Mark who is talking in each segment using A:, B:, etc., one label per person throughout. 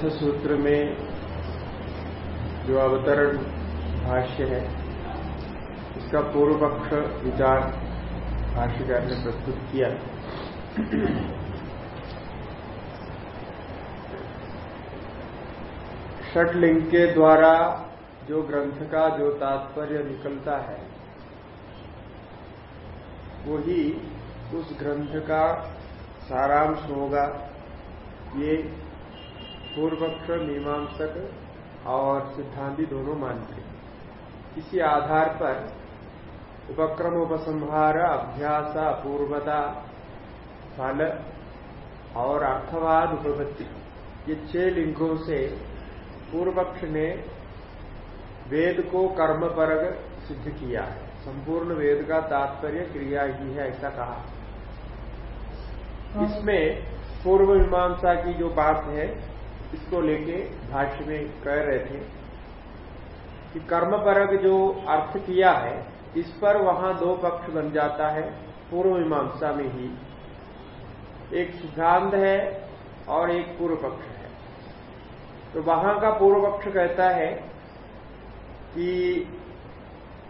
A: चतुर्थ सूत्र में जो अवतरण भाष्य है, इसका पूर्व पक्ष विचार भाष्यकार ने प्रस्तुत किया। षटलिंग के द्वारा जो ग्रंथ का जो तात्पर्य निकलता है, वही उस ग्रंथ का सारांश होगा। ये पूर्व पक्ष मीमांसक और सिद्धांति दोनों मानते हैं। इसी आधार पर उपक्रम उपसंहार अभ्यास अपूर्वता फल और अर्थवाद उपपत्ति ये छह लिंगों से पूर्व पक्ष ने वेद को कर्म परग सिद्ध किया है। संपूर्ण वेद का तात्पर्य क्रिया ही है ऐसा कहा। इसमें पूर्व मीमांसा की जो बात है इसको लेके भाष्य में कह रहे थे कि कर्म परग जो अर्थ किया है, इस पर वहाँ दो पक्ष बन जाता है, पूर्व मीमांसा में ही। एक सिद्धांत है और एक पूर्व पक्ष है। तो वहाँ का पूर्व पक्ष कहता है कि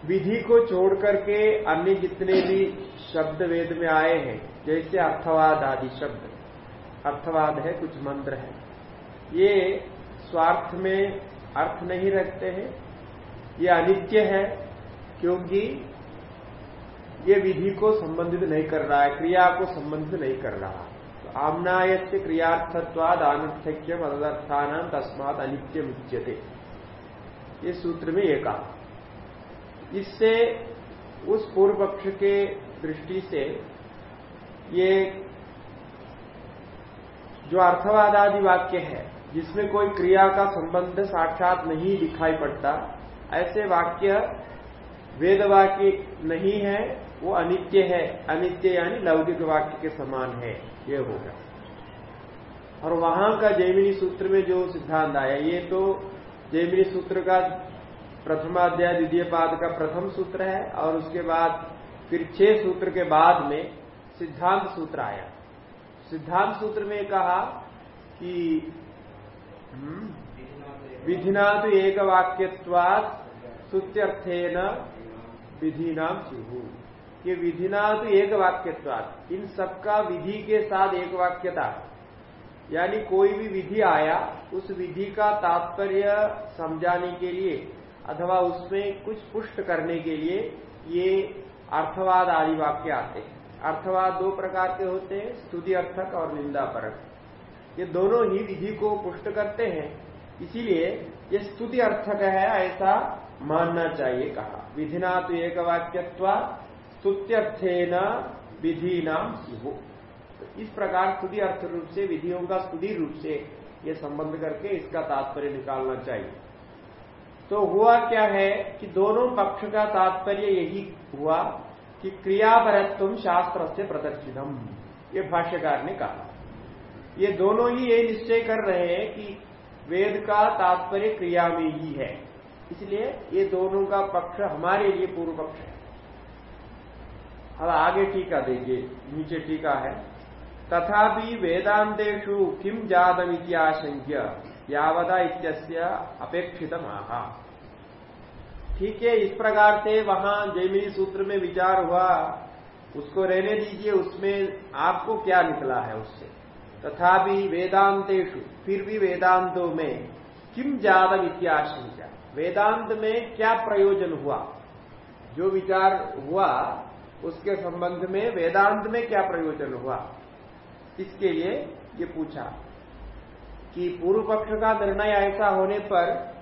A: विधि को छोड़ करके अन्य जितने भी शब्द वेद में आए हैं, जैसे अर्थवाद आदि शब्द। अर्थवाद है कुछ मंत्र है। ये स्वार्थ में अर्थ नहीं रखते हैं। ये अनित्य है, क्योंकि ये विधि को संबंधित नहीं कर रहा है, क्रिया को संबंधित नहीं कर रहा तो आमनाय से क्रियार्थत्वाद अनर्थक्यम अदर्थान तस्मात अनित्य मुच्यते ये सूत्र में कहा। इससे उस पूर्व पक्ष के दृष्टि से ये जो अर्थवाद आदि वाक्य है जिसमें कोई क्रिया का संबंध साक्षात नहीं दिखाई पड़ता, ऐसे वाक्य वेद वाक्य नहीं है, वो अनित्य है। अनित्य यानी लौकिक वाक्य के समान है ये होगा। और वहाँ का जैमिनी सूत्र में जो सिद्धांत आया, ये तो जैमिनी सूत्र का प्रथमाध्याय द्वितीय पाद का प्रथम सूत्र है, और उसके बाद फिर छह सूत्र के बाद में सिद्धांत सूत्र आया। सिद्धांत सूत्र में कहा कि विधिना तो एक वाक्यवाद सुत्यर्थेन विधि नाम चिहु ये विधिना तो एक वाक्यवाद इन सबका विधि के साथ एक वाक्यता यानी कोई भी विधि आया, उस विधि का तात्पर्य समझाने के लिए अथवा उसमें कुछ पुष्ट करने के लिए ये अर्थवाद आदि वाक्य आते हैं। अर्थवाद दो प्रकार के होते हैं, स्तुति अर्थक और निंदा परक ये दोनों ही विधि को पुष्ट करते हैं। इसीलिए ये स्तुति अर्थक है, ऐसा मानना चाहिए कहा। विधिना तो एक वाक्यत्व स्तुत्यर्थेन विधि नाम तो इस प्रकार स्तुति अर्थ रूप से, विधियों का स्तुति रूप से ये संबंध करके इसका तात्पर्य निकालना चाहिए। तो हुआ क्या है कि दोनों पक्ष का तात्पर्य यही हुआ कि क्रियापरत्व शास्त्र से प्रदर्शितम। ये भाष्यकार ने कहा। ये दोनों ही ये निश्चय कर रहे हैं कि वेद का तात्पर्य क्रिया में ही है। इसलिए ये दोनों का पक्ष हमारे लिए पूर्व पक्ष है। अब आगे टीका देखिए, नीचे टीका है। तथापि वेदांतेषु किम जातमित्याशंक्य यावदा इत्यस्य अपेक्षित आहा ठीक है, इस प्रकार से वहाँ जयमिनी सूत्र में विचार हुआ। उसको रहने दीजिए, उसमें आपको क्या निकला है उससे? तथापि वेदांतेशु फिर भी वेदांतों में किम ज़्यादा वित्याशंका वेदांत में क्या प्रयोजन हुआ? जो विचार हुआ, उसके संबंध में वेदांत में क्या प्रयोजन हुआ? इसके लिए ये पूछा कि पूर्व पक्ष का निर्णय ऐसा होने पर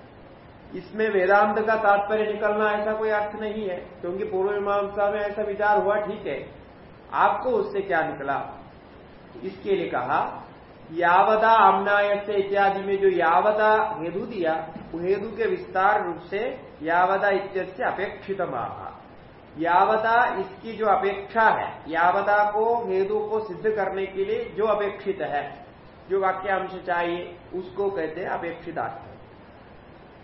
A: इसमें वेदांत का तात्पर्य निकलना ऐसा कोई अर्थ नहीं है, क्योंकि पूर्व मीमांसा में ऐसा विचार हुआ, ठीक है। आपको उससे क्या निकला? इसके लिए कहा, यावदा आमनाय से इत्यादि में जो यावदा हेतु दिया हेतु के विस्तार रूप से यावदा इत्यस्य अपेक्षित यावदा इसकी जो अपेक्षा है, यावदा को, हेतु को सिद्ध करने के लिए जो अपेक्षित है, जो वाक्यांश चाहिए, उसको कहते हैं अपेक्षित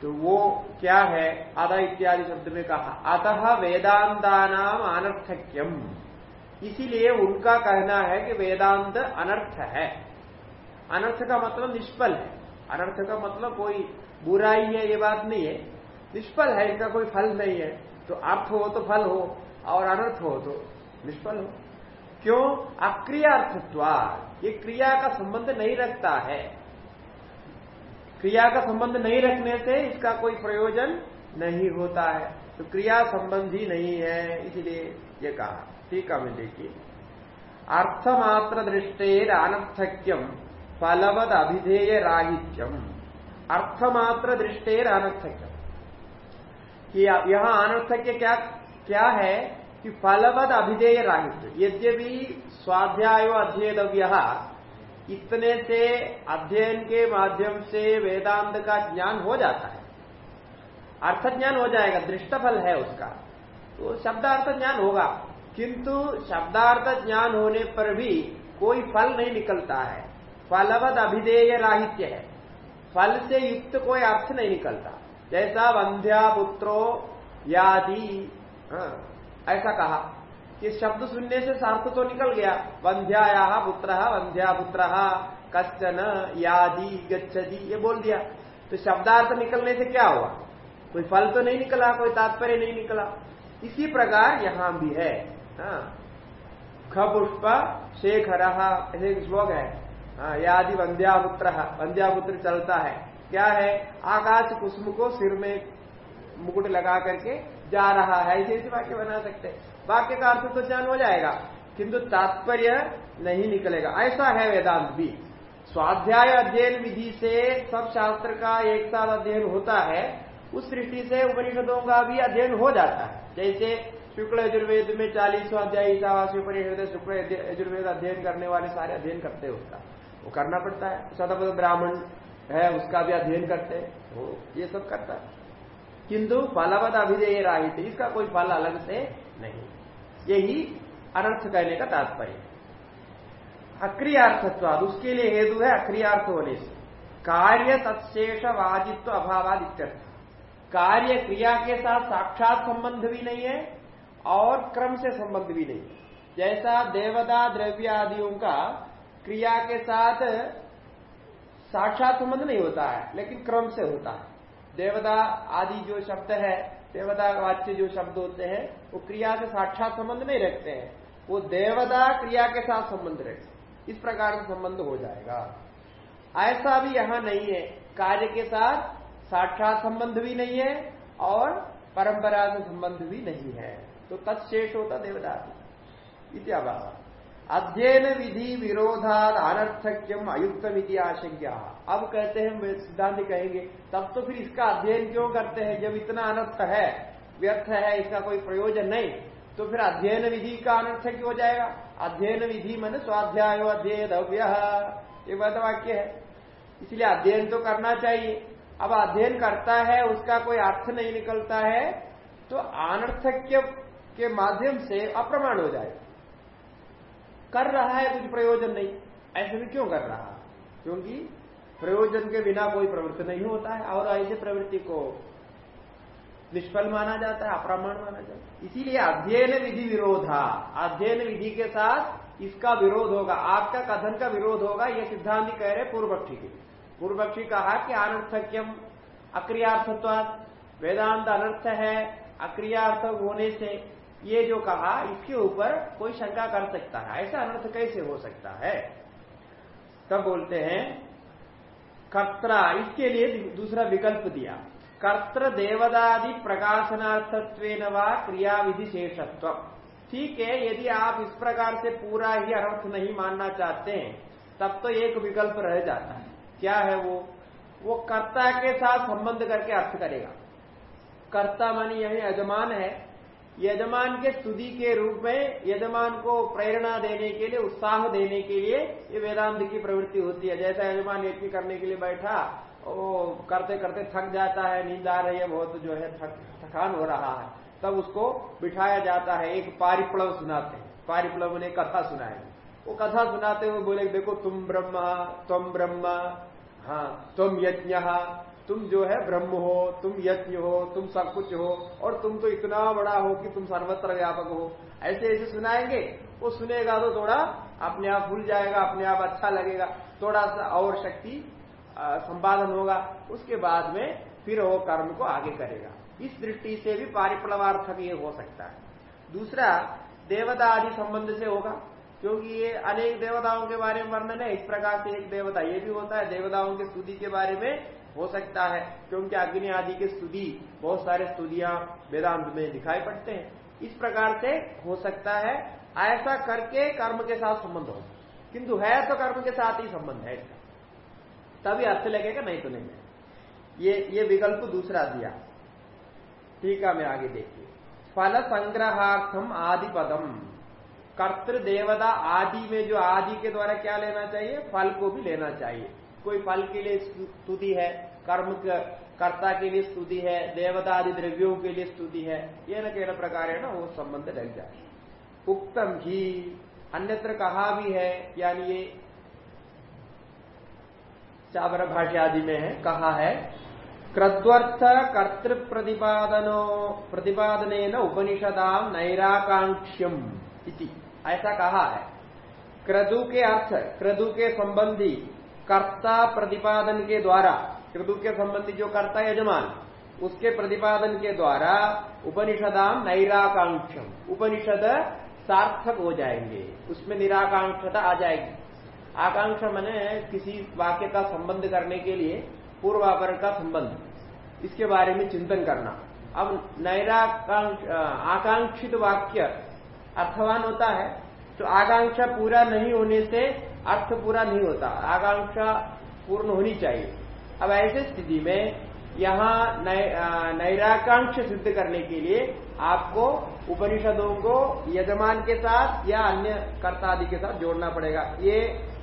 A: तो वो क्या है? आधा इत्यादि शब्द में कहा, अतः वेदांता नाम अनर्थक्यम इसीलिए उनका कहना है कि वेदांत अनर्थ है। अनर्थ का मतलब निष्फल है। अनर्थ का मतलब कोई बुराई है, ये बात नहीं है। निष्फल है, इनका कोई फल नहीं है। तो अर्थ हो तो फल हो, और अनर्थ हो तो निष्फल हो। क्यों? अक्रियार्थत्वा ये क्रिया का संबंध नहीं रखता है। क्रिया का संबंध नहीं रखने से इसका कोई प्रयोजन नहीं होता है। तो क्रिया संबंधी नहीं है, इसलिए ये कहा। ठीक है देखिए अर्थमात्र दृष्टेर अनर्थक्यम फलवद अभिधेय राहित्यम अर्थमात्र दृष्टेर अनर्थक्यम कि यहाँ अनर्थक्य क्या क्या है? कि फलवद अभिधेय राहित्य यद्यपि स्वाध्याय अध्येतव्य, इतने से अध्ययन के माध्यम से वेदांत का ज्ञान हो जाता है। अर्थ ज्ञान हो जाएगा, दृष्टफल है उसका। तो शब्दार्थ ज्ञान होगा। किंतु शब्दार्थ ज्ञान होने पर भी कोई फल नहीं निकलता है। फलवद अभिधेय राहित्य है। फल से युक्त कोई अर्थ नहीं निकलता। जैसा वंध्या पुत्रो यादि हाँ, ऐसा कहा कि शब्द सुनने से सार्थ तो निकल गया। वंध्याया पुत्र वंध्या पुत्र कश्चन यादि गच्छति ये बोल दिया। तो शब्दार्थ निकलने से क्या हुआ? कोई फल तो नहीं निकला कोई तात्पर्य नहीं निकला। इसी प्रकार यहाँ भी है। हाँ। पुष्प शेखर ऐसे एक श्लोक है। हाँ, यादि वंध्यापुत्र वंध्यापुत्र चलता है। क्या है? आकाश कुसुम को सिर में मुकुट लगा करके जा रहा है। ऐसे ऐसे वाक्य बना सकते वाक्य का अर्थ तो ज्ञान हो जाएगा। किंतु तात्पर्य नहीं निकलेगा। ऐसा है वेदांत भी। स्वाध्याय अध्ययन विधि से सब शास्त्र का एक साथ अध्ययन होता है। उस दृष्टि से उपनिषदों का भी अध्ययन हो जाता है। जैसे शुक्ल यजुर्वेद में चालीसवा अध्याय ईशावासी परिषद शुक्ल यजुर्वेद अध्ययन करने वाले सारे अध्ययन करते हैं उसका। वो करना पड़ता है। सतपद ब्राह्मण है, उसका भी अध्ययन करते हैं। वो ये सब करता है। किंतु फलवद अभिधेय राहित, इसका कोई फल अलग से नहीं। यही अनर्थ कहने का तात्पर्य अक्रियार्थत्वाद, उसके लिए हेतु है अक्रियार्थ होने से। कार्य तत्शेष वाजित्व अभावाद कार्य क्रिया के साथ साक्षात संबंध भी नहीं है और क्रम से संबंध भी नहीं। जैसा देवता, द्रव्य आदियों का क्रिया के साथ साक्षात संबंध नहीं होता है, लेकिन क्रम से होता है। देवता आदि जो शब्द है, देवता वाच्य जो शब्द होते हैं, वो क्रिया से साक्षात संबंध नहीं रखते हैं। वो देवता क्रिया के साथ संबंध रखते इस प्रकार से संबंध हो जाएगा। ऐसा भी यहाँ नहीं है। कार्य के साथ साक्षात संबंध भी नहीं है और परंपरा से संबंध भी नहीं है। तो तत्शेष होता देवदास इत्याभाव अध्ययन विधि विरोधाद अनर्थक्यम अयुक्तमिति आशंका अब कहते हैं सिद्धांत कहेंगे, तब तो फिर इसका अध्ययन क्यों करते हैं? जब इतना अनर्थ है, व्यर्थ है, इसका कोई प्रयोजन नहीं तो फिर अध्ययन विधि का अनर्थ क्यों हो जाएगा। अध्ययन विधि मन स्वाध्याय अध्यय दव्य। ये वाक्य है। इसलिए अध्ययन तो करना चाहिए। अब अध्ययन करता है, उसका कोई अर्थ नहीं निकलता है तो अनर्थक्य के माध्यम से अप्रमाण हो जाए। कर रहा है कुछ प्रयोजन नहीं। ऐसे भी क्यों कर रहा? क्योंकि प्रयोजन के बिना कोई प्रवृत्ति नहीं होता है और ऐसे प्रवृत्ति को निष्फल माना जाता है, अप्रमाण माना जाता है। इसीलिए अध्ययन विधि विरोधा, अध्ययन विधि के साथ इसका विरोध होगा। आपका कथन का विरोध होगा यह सिद्धांत कह रहे पूर्व पक्षी के। पूर्व पक्षी कहा कि अनर्थक्यम अक्रियार्थत्व वेदांत अनर्थ है, अक्रियार्थ होने से ये जो कहा, इसके ऊपर कोई शंका कर सकता है। ऐसा अनर्थ कैसे हो सकता है? तब बोलते हैं, कर्त्रा, इसके लिए दूसरा विकल्प दिया। कर्त्र देवदादि प्रकाशनार्थत्व व क्रियाविधि शेषत्व। ठीक है, यदि आप इस प्रकार से पूरा ही अर्थ नहीं मानना चाहते हैं, तब तो एक विकल्प रह जाता है। क्या है वो? वो कर्ता के साथ संबंध करके अर्थ करेगा। कर्ता मानी यही यजमान है यजमान के स्तुति के रूप में यजमान को प्रेरणा देने के लिए उत्साह देने के लिए ये वेदांत की प्रवृत्ति होती है। जैसा यजमान यज्ञ करने के लिए बैठा वो करते करते थक जाता है नींद आ रही है बहुत जो है थक, थकान हो रहा है। तब उसको बिठाया जाता है एक पारिप्लव सुनाते हैं। पारिप्लव ने कथा सुनाए वो कथा सुनाते हुए बोले देखो तुम ब्रह्मा तुम ब्रह्मा हाँ तुम यज्ञ तुम जो है ब्रह्म हो, तुम यज्ञ हो, तुम सब कुछ हो, और तुम तो इतना बड़ा हो कि तुम सर्वत्र व्यापक हो। ऐसे ऐसे सुनाएँगे, वो सुनेगा तो थोड़ा अपने आप भूल जाएगा, अपने आप अच्छा लगेगा, थोड़ा सा और शक्ति संपादन होगा। उसके बाद में फिर वो कर्म को आगे करेगा। इस दृष्टि से भी पारिप्लवार्थक ये हो सकता है। दूसरा, देवता आदि संबंध से होगा, क्योंकि ये अनेक देवताओं के बारे में वर्णन है। इस प्रकार से एक देवता ये भी होता है, देवताओं की स्तुति के बारे में हो सकता है क्योंकि अग्नि आदि की स्तुति बहुत सारे स्तुतियाँ वेदांत में दिखाई पड़ते हैं। इस प्रकार से हो सकता है ऐसा करके कर्म के साथ संबंध हो। किंतु है तो कर्म के साथ ही संबंध है इसका। तभी अर्थ लगेगा, नहीं तो नहीं है। ये ये विकल्प दूसरा दिया। ठीक है, मैं आगे देखिए। फल संग्रहार्थम आदि पदम कर्तृ देवता आदि में जो आदि के द्वारा क्या लेना चाहिए? फल को भी लेना चाहिए। कोई फल के लिए स्तुति है कर्म कर्ता के लिए स्तुति है देवता आदि द्रव्यों के लिए स्तुति है, ये न केवल प्रकार है ना, वो संबंध लग जाए उक्तम ही, अन्यत्र कहा भी है, यानी ये चावर भाषा आदि में है, कहा है कृत्वर्थ कर्तृ प्रतिपादनो प्रतिपादन उपनिषदाम नैराकांक्षम इति। ऐसा कहा है। क्रदु के अर्थ, क्रदु के संबंधी कर्ता प्रतिपादन के द्वारा क्रदु के संबंधी जो करता है यजमान, उसके प्रतिपादन के द्वारा उपनिषदाम नैराकांक्षम। उपनिषद सार्थक हो जाएँगे। उसमें निराकांक्षता आ जाएगी। आकांक्षा मैंने किसी वाक्य का संबंध करने के लिए पूर्वापर का संबंध। इसके बारे में चिंतन करना। अब नैराकांक्ष, आकांक्षित वाक्य अर्थवान होता है तो आकांक्षा पूरा नहीं होने से अर्थ पूरा नहीं होता। आकांक्षा पूर्ण होनी चाहिए। अब ऐसे स्थिति में यहाँ नैराकांक्ष सिद्ध करने के लिए आपको उपनिषदों को यजमान के साथ या अन्य कर्ता आदि के साथ जोड़ना पड़ेगा। ये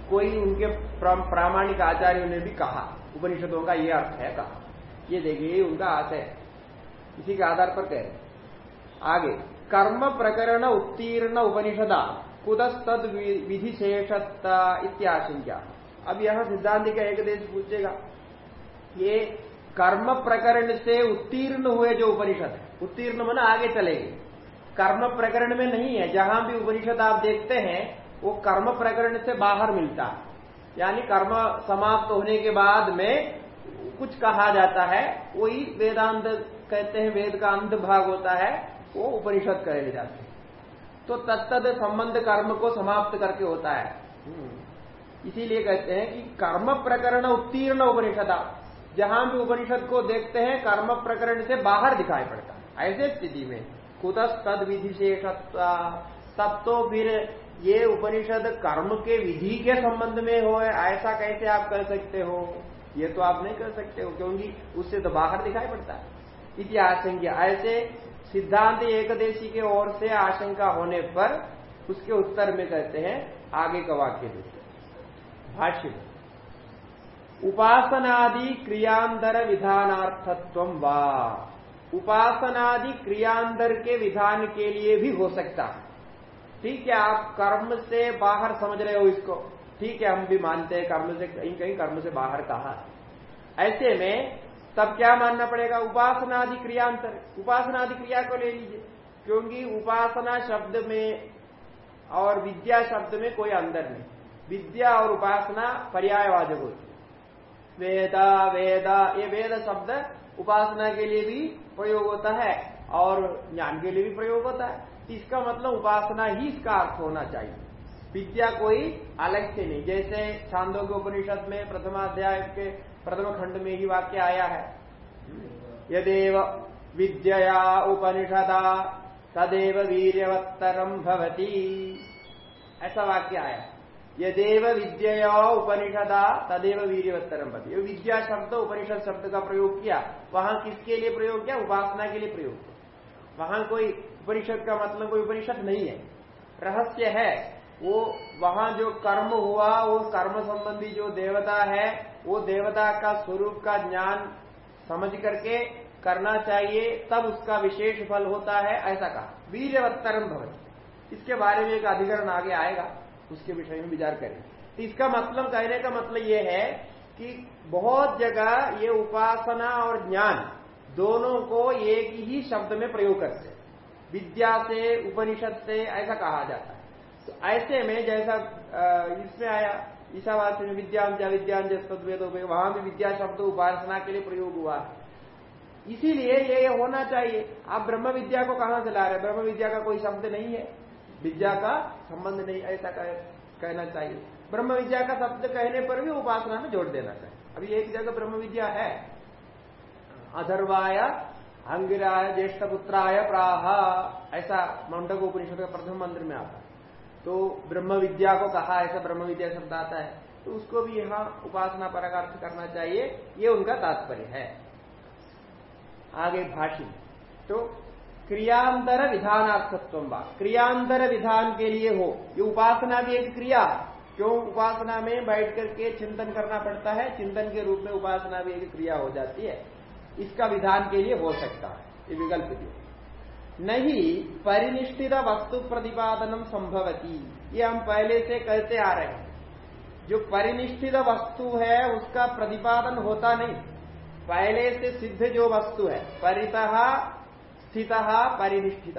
A: कोई उनके प्रामाणिक आचार्यों ने भी कहा। उपनिषदों का ये अर्थ है कहा। ये देखिए उनका आशय इसी के आधार पर कह रहे आगे, कर्म प्रकरण उत्तीर्ण उपनिषदा कुदस्तद विधि शेषता इत्याशंका। अब यहाँ सिद्धांत का एक देश पूछेगा। ये कर्म प्रकरण से उत्तीर्ण हुए जो उपनिषद है, उत्तीर्ण मन आगे चलेगी। कर्म प्रकरण में नहीं है, जहाँ भी उपनिषद आप देखते हैं, वो कर्म प्रकरण से बाहर मिलता है। यानी कर्म समाप्त होने के बाद में कुछ कहा जाता है, वही वेदांत कहते हैं, वेद का अंध भाग होता है, वो उपनिषद कहे जाते हैं। तो तत्द संबंध कर्म को समाप्त करके होता है। हम्म। इसीलिए कहते हैं कि कर्म प्रकरण उत्तीर्ण उपनिषदा जहाँ भी उपनिषद को देखते हैं, कर्म प्रकरण से बाहर दिखाई पड़ता है। ऐसे स्थिति में कुतस तद विधि तब तो फिर ये उपनिषद कर्म के विधि के संबंध में हो, ऐसा कैसे आप कर सकते हो? ये तो आप नहीं कर सकते हो, क्योंकि उससे तो बाहर दिखाई पड़ता है। इति आशंका ऐसे सिद्धांत एकदेशी के ओर से आशंका होने पर उसके उत्तर में कहते हैं, आगे का वाक्य देते भाष्य में उपासनादि क्रियांतर विधानार्थत्व वा। उपासनादि क्रियांतर के विधान के लिए भी हो सकता है। ठीक है, आप कर्म से बाहर समझ रहे हो इसको। ठीक है, हम भी मानते हैं कर्म से, कहीं कहीं कर्म से बाहर कहा ऐसे में तब क्या मानना पड़ेगा? उपासनादि क्रियांतर। उपासनादि क्रिया को ले लीजिए। क्योंकि उपासना शब्द में और विद्या शब्द में कोई अंदर नहीं। विद्या और उपासना पर्यायवाचक होती वेदा वेदा, ये वेद शब्द उपासना के लिए भी प्रयोग होता है और ज्ञान के लिए भी प्रयोग होता है। इसका मतलब उपासना ही इसका अर्थ होना चाहिए। विद्या कोई अलग से नहीं। जैसे छांदों के उपनिषद में प्रथमाध्याय के प्रथम खंड में ही वाक्य आया है। यदेव विद्या उपनिषदा तदेव वीरवत्तरम भवती। ऐसा वाक्य आया यदेव विद्या उपनिषदा, तदेव वीरवत्तरम भवती विद्या शब्द, उपनिषद शब्द का प्रयोग किया। वहाँ किसके लिए प्रयोग किया? उपासना के लिए प्रयोग किया। वहाँ कोई उपनिषद का मतलब कोई उपनिषद नहीं है। रहस्य है, वो वहाँ जो कर्म हुआ, वो कर्म संबंधी जो देवता है, वो देवता का स्वरूप का ज्ञान समझ करके करना चाहिए, तब उसका विशेष फल होता है, ऐसा कहा। वीरवत्तरम भवन इसके बारे में एक अधिकरण आगे आएगा। उसके विषय में विचार करें। तो इसका मतलब कहने का मतलब यह है कि बहुत जगह ये उपासना और ज्ञान दोनों को एक ही शब्द में प्रयोग करते विद्या से, उपनिषद से ऐसा कहा जाता है। तो ऐसे में जैसा इसमें आया, ईशावास में विद्यांज विद्यांज में, वहाँ भी विद्या शब्द उपासना के लिए प्रयोग हुआ इसीलिए ये होना चाहिए। आप ब्रह्म विद्या को कहाँ से ला रहे ब्रह्म विद्या का कोई शब्द नहीं है। विद्या का संबंध नहीं, ऐसा कहना चाहिए। ब्रह्म विद्या का शब्द कहने पर भी उपासना में जोड़ देना चाहिए। अभी एक जगह ब्रह्म विद्या है। अधर्वाय अंगिराय ज्येष्ठ पुत्राय प्राह, ऐसा मौंडक उपनिषद का प्रथम मंत्र में आता है। तो ब्रह्म विद्या को कहा, ऐसा ब्रह्म विद्या शब्द आता है। तो उसको भी यहाँ उपासना पर अर्थ करना चाहिए। ये उनका तात्पर्य है। आगे भाषी। तो क्रियांतर विधानार्थत्व क्रियांतर विधान के लिए हो। ये उपासना भी एक क्रिया क्यों? उपासना में बैठ करके चिंतन करना पड़ता है। चिंतन के रूप में उपासना भी एक क्रिया हो जाती है। इसका विधान के लिए हो सकता है। ये विकल्प दिए। नहीं, परिनिष्ठित वस्तु प्रतिपादनम संभवती। ये हम पहले से कहते आ रहे हैं। जो परिनिष्ठित वस्तु है, उसका प्रतिपादन होता नहीं। पहले से सिद्ध जो वस्तु है, परित स्थित, परिनिष्ठित।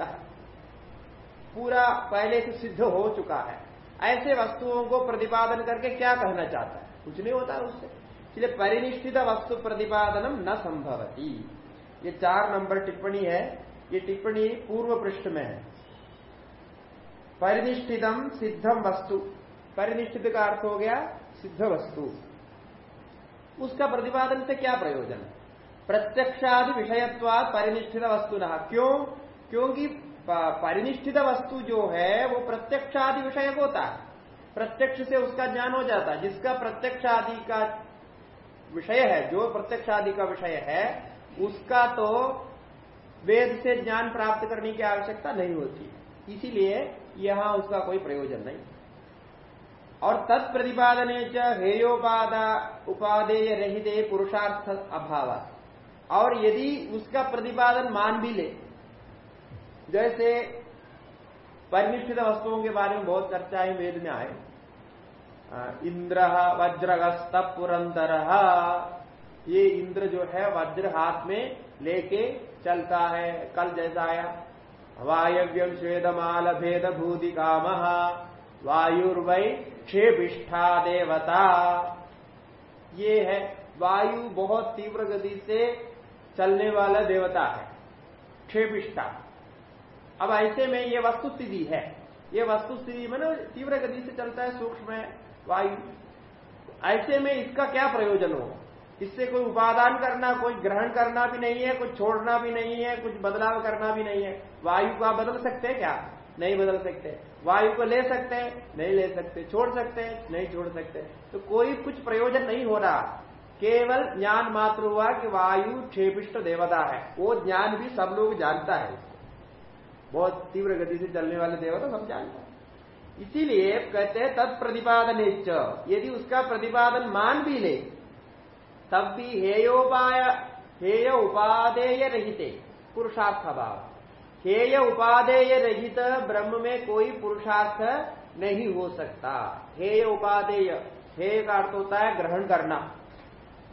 A: पूरा पहले से सिद्ध हो चुका है। ऐसे वस्तुओं को प्रतिपादन करके क्या कहना चाहता है? कुछ नहीं होता उससे। इसलिए परिनिष्ठित वस्तु प्रतिपादनम न संभवती। ये चार नंबर टिप्पणी है। ये टिप्पणी पूर्व पृष्ठ में है। परिनिष्ठितम सिद्धम वस्तु। परिनिष्ठित का अर्थ हो गया सिद्ध वस्तु। उसका प्रतिपादन से क्या प्रयोजन? है प्रत्यक्षादि विषयत्वाद परिनिष्ठित वस्तु न क्यों? क्योंकि परिनिष्ठित वस्तु जो है, वो प्रत्यक्षादि विषय होता है। प्रत्यक्ष से उसका ज्ञान हो जाता है। जिसका प्रत्यक्ष आदि का विषय है, जो प्रत्यक्ष आदि का विषय है, उसका तो वेद से ज्ञान प्राप्त करने की आवश्यकता नहीं होती। इसीलिए यहाँ उसका कोई प्रयोजन नहीं। और तत्प्रतिपादन हेयोपादा उपादेय रहित पुरुषार्थ अभाव और यदि उसका प्रतिपादन मान भी ले, जैसे परिनिष्ठित वस्तुओं के बारे में बहुत चर्चाएँ वेद में आए। इंद्र वज्रगस्त पुरंदर, ये इंद्र जो है, वज्र हाथ में लेके चलता है, कल जैसा आया। वायव्यम श्वेदमाल भेद भूति काम वायुर्वै क्षेपिष्ठा देवता। ये है, वायु बहुत तीव्र गति से चलने वाला देवता है क्षेपिष्ठा अब ऐसे में ये वस्तु स्थिति है। ये वस्तु स्थिति में ना तीव्र गति से चलता है, सूक्ष्म है, वायु। ऐसे में इसका क्या प्रयोजन हो? इससे कोई उपादान करना, कोई ग्रहण करना भी नहीं है, कुछ छोड़ना भी नहीं है, कुछ बदलाव करना भी नहीं है। वायु का बदल सकते हैं क्या? नहीं बदल सकते। वायु को ले सकते हैं, नहीं ले सकते। छोड़ सकते हैं, नहीं छोड़ सकते। तो कोई कुछ प्रयोजन नहीं हो रहा। केवल ज्ञान मात्र हुआ कि वायु क्षेपिष्ट देवता है। वो ज्ञान भी सब लोग जानता है। बहुत तीव्र गति से चलने वाले देवता सब जानता है। इसीलिए कहते हैं तत्प्रतिपादन यदि उसका प्रतिपादन मान भी ले, तब भी हेयोपाय, हेय उपादेय रहित, पुरुषार्थ भाव हेय उपादेय रहित ब्रह्म में कोई पुरुषार्थ नहीं हो सकता। हेय उपादेय, हेय का अर्थ होता है ग्रहण करना।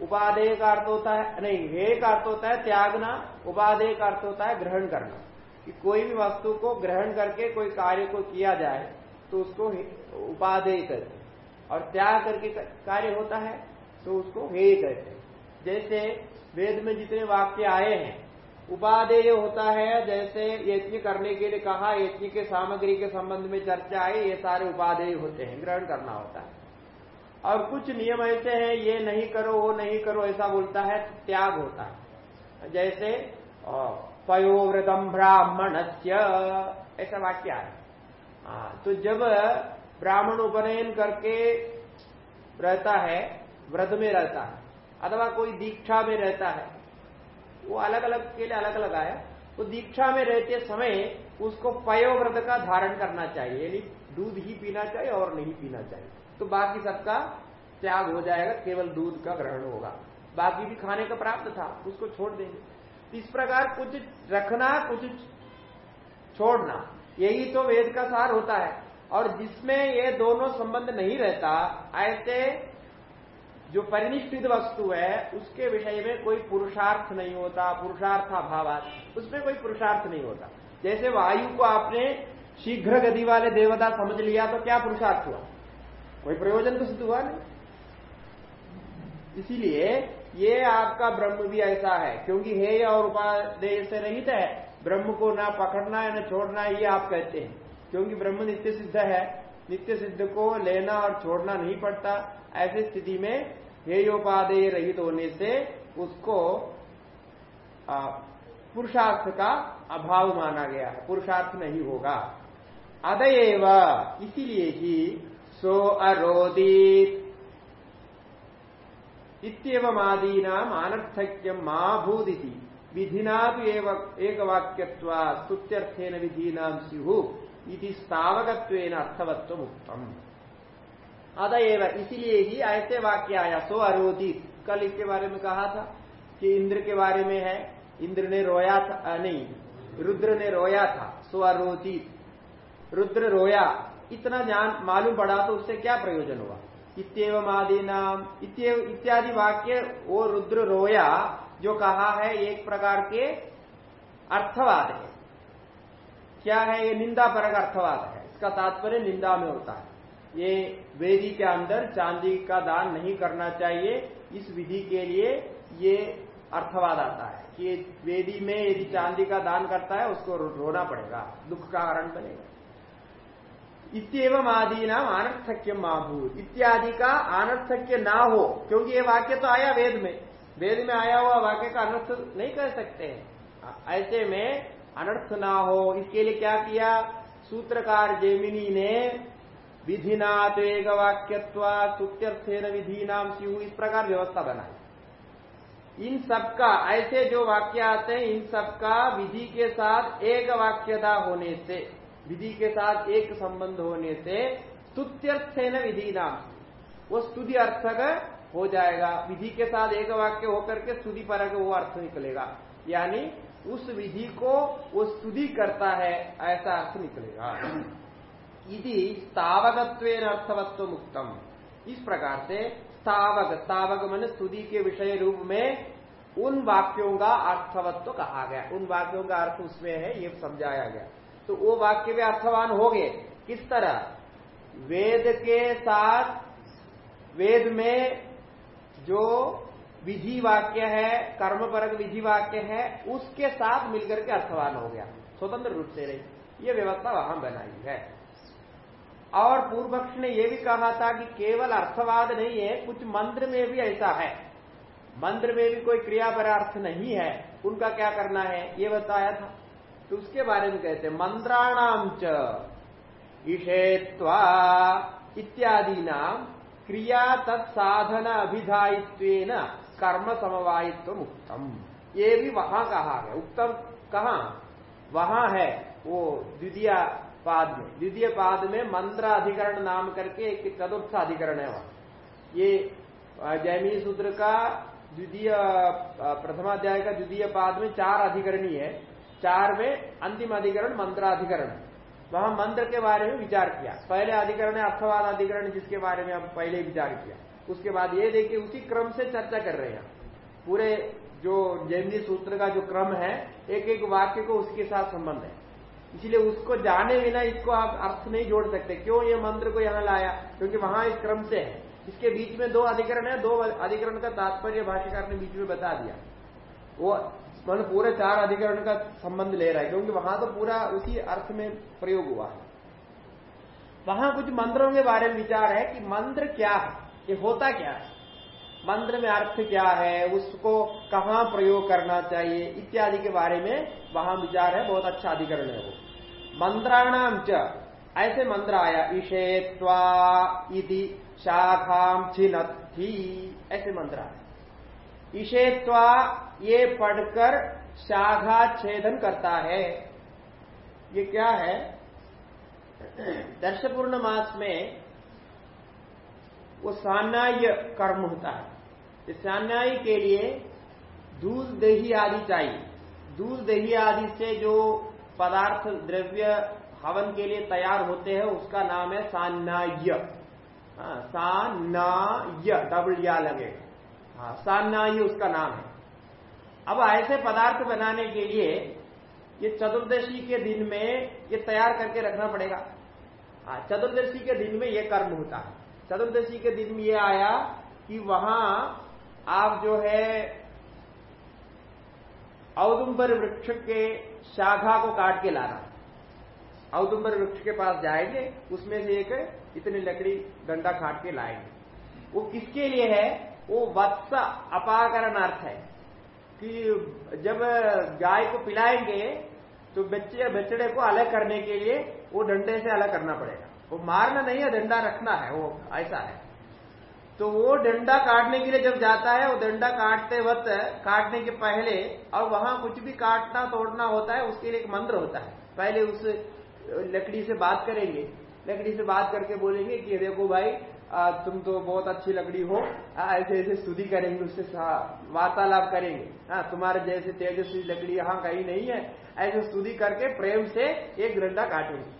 A: उपादेय का अर्थ होता है, नहीं हे का अर्थ होता है त्यागना, उपादेय का अर्थ होता है ग्रहण करना। कि कोई भी वस्तु को ग्रहण करके कोई कार्य को किया जाए तो उसको उपादेय कहते और त्याग करके कार्य होता है तो उसको हे कहते जैसे वेद में जितने वाक्य आए हैं, उपादेय होता है, जैसे यज्ञ करने के लिए कहा, यज्ञ के सामग्री के संबंध में चर्चा आई, ये सारे उपादेय होते हैं, ग्रहण करना होता है। और कुछ नियम ऐसे हैं ये नहीं करो वो नहीं करो ऐसा बोलता है त्याग होता है। जैसे पयोव्रतम ब्राह्मण ऐसा वाक्य है। आ, तो जब ब्राह्मण उपनयन करके रहता है व्रत में रहता है अथवा कोई दीक्षा में रहता है वो अलग अलग के लिए अलग अलग आया तो दीक्षा में रहते समय उसको पयोव्रत का धारण करना चाहिए यानी दूध ही पीना चाहिए और नहीं पीना चाहिए। तो बाकी सबका त्याग हो जाएगा, केवल दूध का ग्रहण होगा। बाकी भी खाने का प्राप्त था, उसको छोड़ देंगे। इस प्रकार कुछ रखना, कुछ छोड़ना, यही तो वेद का सार होता है। और जिसमें ये दोनों संबंध नहीं रहता, ऐसे जो परिनिष्ठित वस्तु है, उसके विषय में कोई पुरुषार्थ नहीं होता पुरुषार्थ अभाव उसमें कोई पुरुषार्थ नहीं होता। जैसे वायु को आपने शीघ्र गति वाले देवता समझ लिया तो क्या पुरुषार्थ हुआ? कोई प्रयोजन तो सिद्ध हुआ नहीं। इसीलिए ये आपका ब्रह्म भी ऐसा है, क्योंकि हे और उपादेय से रहित है, ब्रह्म को ना पकड़ना है, ना छोड़ना है, ये आप कहते हैं। क्योंकि ब्रह्म नित्य सिद्ध है, नित्य सिद्ध को लेना और छोड़ना नहीं पड़ता। ऐसी स्थिति में हेयोपादेय रहित होने से उसको पुरुषार्थ का अभाव माना गया है। पुरुषार्थ नहीं होगा। अदयव इसीलिए ही सो अरोदित। इतमादीना अनर्थक्यम माँ भूदिति विधिना एक स्तुत्यर्थेन विधीना स्यु इति स्थावकत्वेन अर्थवत्व उत्तम अतएव इसीलिए ही ऐसे वाक्य आया सो अरोदित। कल इसके बारे में कहा था? कि इंद्र के बारे में है। इंद्र ने रोया था नहीं, रुद्र ने रोया था, सो अरोदित। रुद्र रोया इतना ज्ञान मालूम पड़ा तो उससे क्या प्रयोजन हुआ? इतव आदि नाम इत्यादि वाक्य वो रुद्र रोया जो कहा है एक प्रकार के अर्थवाद है। क्या है ये निंदा परक अर्थवाद है? इसका तात्पर्य निंदा में होता है। ये वेदी के अंदर चांदी का दान नहीं करना चाहिए। इस विधि के लिए ये अर्थवाद आता है। कि वेदी में यदि चांदी का दान करता है, उसको रोना पड़ेगा। दुख का कारण बनेगा। इतम आदि नाम अनर्थक्य माभूत इत्यादि का अनर्थक्य ना हो, क्योंकि ये वाक्य तो आया वेद में। वेद में आया हुआ वाक्य का अनर्थ नहीं कर सकते हैं। ऐसे में अनर्थ ना हो, इसके लिए क्या किया? सूत्रकार जेमिनी ने विधिना तेग वाक्यत्वा सुत्यर्थेन विधि नाम सिंह इस प्रकार व्यवस्था बनाई। इन सबका, ऐसे जो वाक्य आते हैं, इन सबका विधि के साथ एक वाक्यता होने से विधि के साथ एक संबंध होने से स्तुत्यर्थेन विधि नाम वो स्तुति अर्थक हो जाएगा। विधि के साथ एक वाक्य होकर के स्तुति पर वो अर्थ निकलेगा। यानी उस विधि को वो स्तुति करता है, ऐसा अर्थ निकलेगा। यदि स्थावकत्व अर्थवत्व मुक्तम इस प्रकार से स्थावक स्थावक मन स्तुति के विषय रूप में उन वाक्यों का अर्थवत्व कहा गया। उन वाक्यों का अर्थ उसमें है, ये समझाया गया। तो वो वाक्य भी अर्थवान हो गए। किस तरह? वेद के साथ, वेद में जो विधि वाक्य है कर्म परक विधि वाक्य है, उसके साथ मिलकर के अर्थवान हो गया। स्वतंत्र रूप से रही ये व्यवस्था वहाँ बनाई है। और पूर्व पक्ष ने यह भी कहा था कि केवल अर्थवाद नहीं है, कुछ मंत्र में भी ऐसा है। मंत्र में भी कोई क्रिया पर अर्थ नहीं है। उनका क्या करना है? ये बताया था। तो उसके बारे में कहते हैं, मंत्राणाम च इत्यादि नाम, क्रिया तत्साधन अभिधायित्व कर्म समवायित्व उत्तम ये भी वहाँ कहा है उत्तम कहा? वहाँ है वो द्वितीय पाद में। द्वितीय पाद में मंत्र अधिकरण नाम करके एक चतुर्थ अधिकरण है वहाँ। ये जैमिनी सूत्र का द्वितीय प्रथमाध्याय का द्वितीय पाद में चार अधिकरणी है। चार में अंतिम अधिकरण मंत्राधिकरण। वहाँ मंत्र के बारे में विचार किया। पहले अधिकरण है, अर्थवाद अधिकरण जिसके बारे में हम पहले विचार किया। उसके बाद ये देखिए, उसी क्रम से चर्चा कर रहे हैं पूरे जो जैमिनी सूत्र का जो क्रम है एक एक वाक्य को उसके साथ संबंध है। इसलिए उसको जाने बिना इसको आप अर्थ नहीं जोड़ सकते। क्यों ये मंत्र को यहाँ लाया? क्योंकि वहाँ इस क्रम से है। इसके बीच में दो अधिकरण है, दो अधिकरण का तात्पर्य भाष्यकार ने बीच में बता दिया। वो मतलब पूरे चार अधिकरण का संबंध ले रहा है, क्योंकि वहाँ तो पूरा उसी अर्थ में प्रयोग हुआ है। वहाँ कुछ मंत्रों के बारे में विचार है कि मंत्र क्या है, ये होता क्या है? मंत्र में अर्थ क्या है, उसको कहाँ प्रयोग करना चाहिए, इत्यादि के बारे में वहाँ विचार है, बहुत अच्छा अधिकरण है वो। मंत्राणाम च, ऐसे मंत्र आया ईशेत्वा इति शाखाम छिनत्थी, ऐसे मंत्र आया ईशेत्वा ये पढ़कर शाखा छेदन करता है। ये क्या है? दर्शपूर्ण मास में वो सान्याय कर्म होता है। सान्याय के लिए दूध दही आदि चाहिए। दूध दही आदि से जो पदार्थ द्रव्य हवन के लिए तैयार होते हैं उसका नाम है सान्नाय हाँ, सान्नाय डबल या लगे। हाँ सान्नाय उसका नाम है। अब ऐसे पदार्थ बनाने के लिए ये चतुर्दशी के दिन में ये तैयार करके रखना पड़ेगा। हाँ चतुर्दशी के दिन में ये कर्म होता है। चतुर्दशी के दिन में ये आया कि वहाँ आप जो है औदुम्बर वृक्ष के शाखा को काट के लाना। औदुम्बर वृक्ष के पास जाएँगे, उसमें से एक इतनी लकड़ी डंडा काट के लाएँगे। वो किसके लिए है? वो वत्स अपाकरण अर्थ है कि जब गाय को पिलाएँगे तो बच्चे, बछड़े को अलग करने के लिए वो डंडे से अलग करना पड़ेगा। वो मारना नहीं है, डंडा रखना है, वो ऐसा है। तो वो डंडा काटने के लिए जब जाता है, वो डंडा काटते वक्त, काटने के पहले, और वहाँ कुछ भी काटना, तोड़ना होता है, उसके लिए एक मंत्र होता है। पहले उस लकड़ी से बात करेंगे, लकड़ी से बात करके बोलेंगे कि देखो भाई आ, तुम तो बहुत अच्छी लकड़ी हो। आ, ऐसे ऐसे स्तुति करेंगे उससे वार्तालाप करेंगे। हाँ तुम्हारे जैसे तेजस्वी लकड़ी यहाँ कहीं नहीं है। ऐसे स्तुति करके प्रेम से एक डंडा काटेंगे।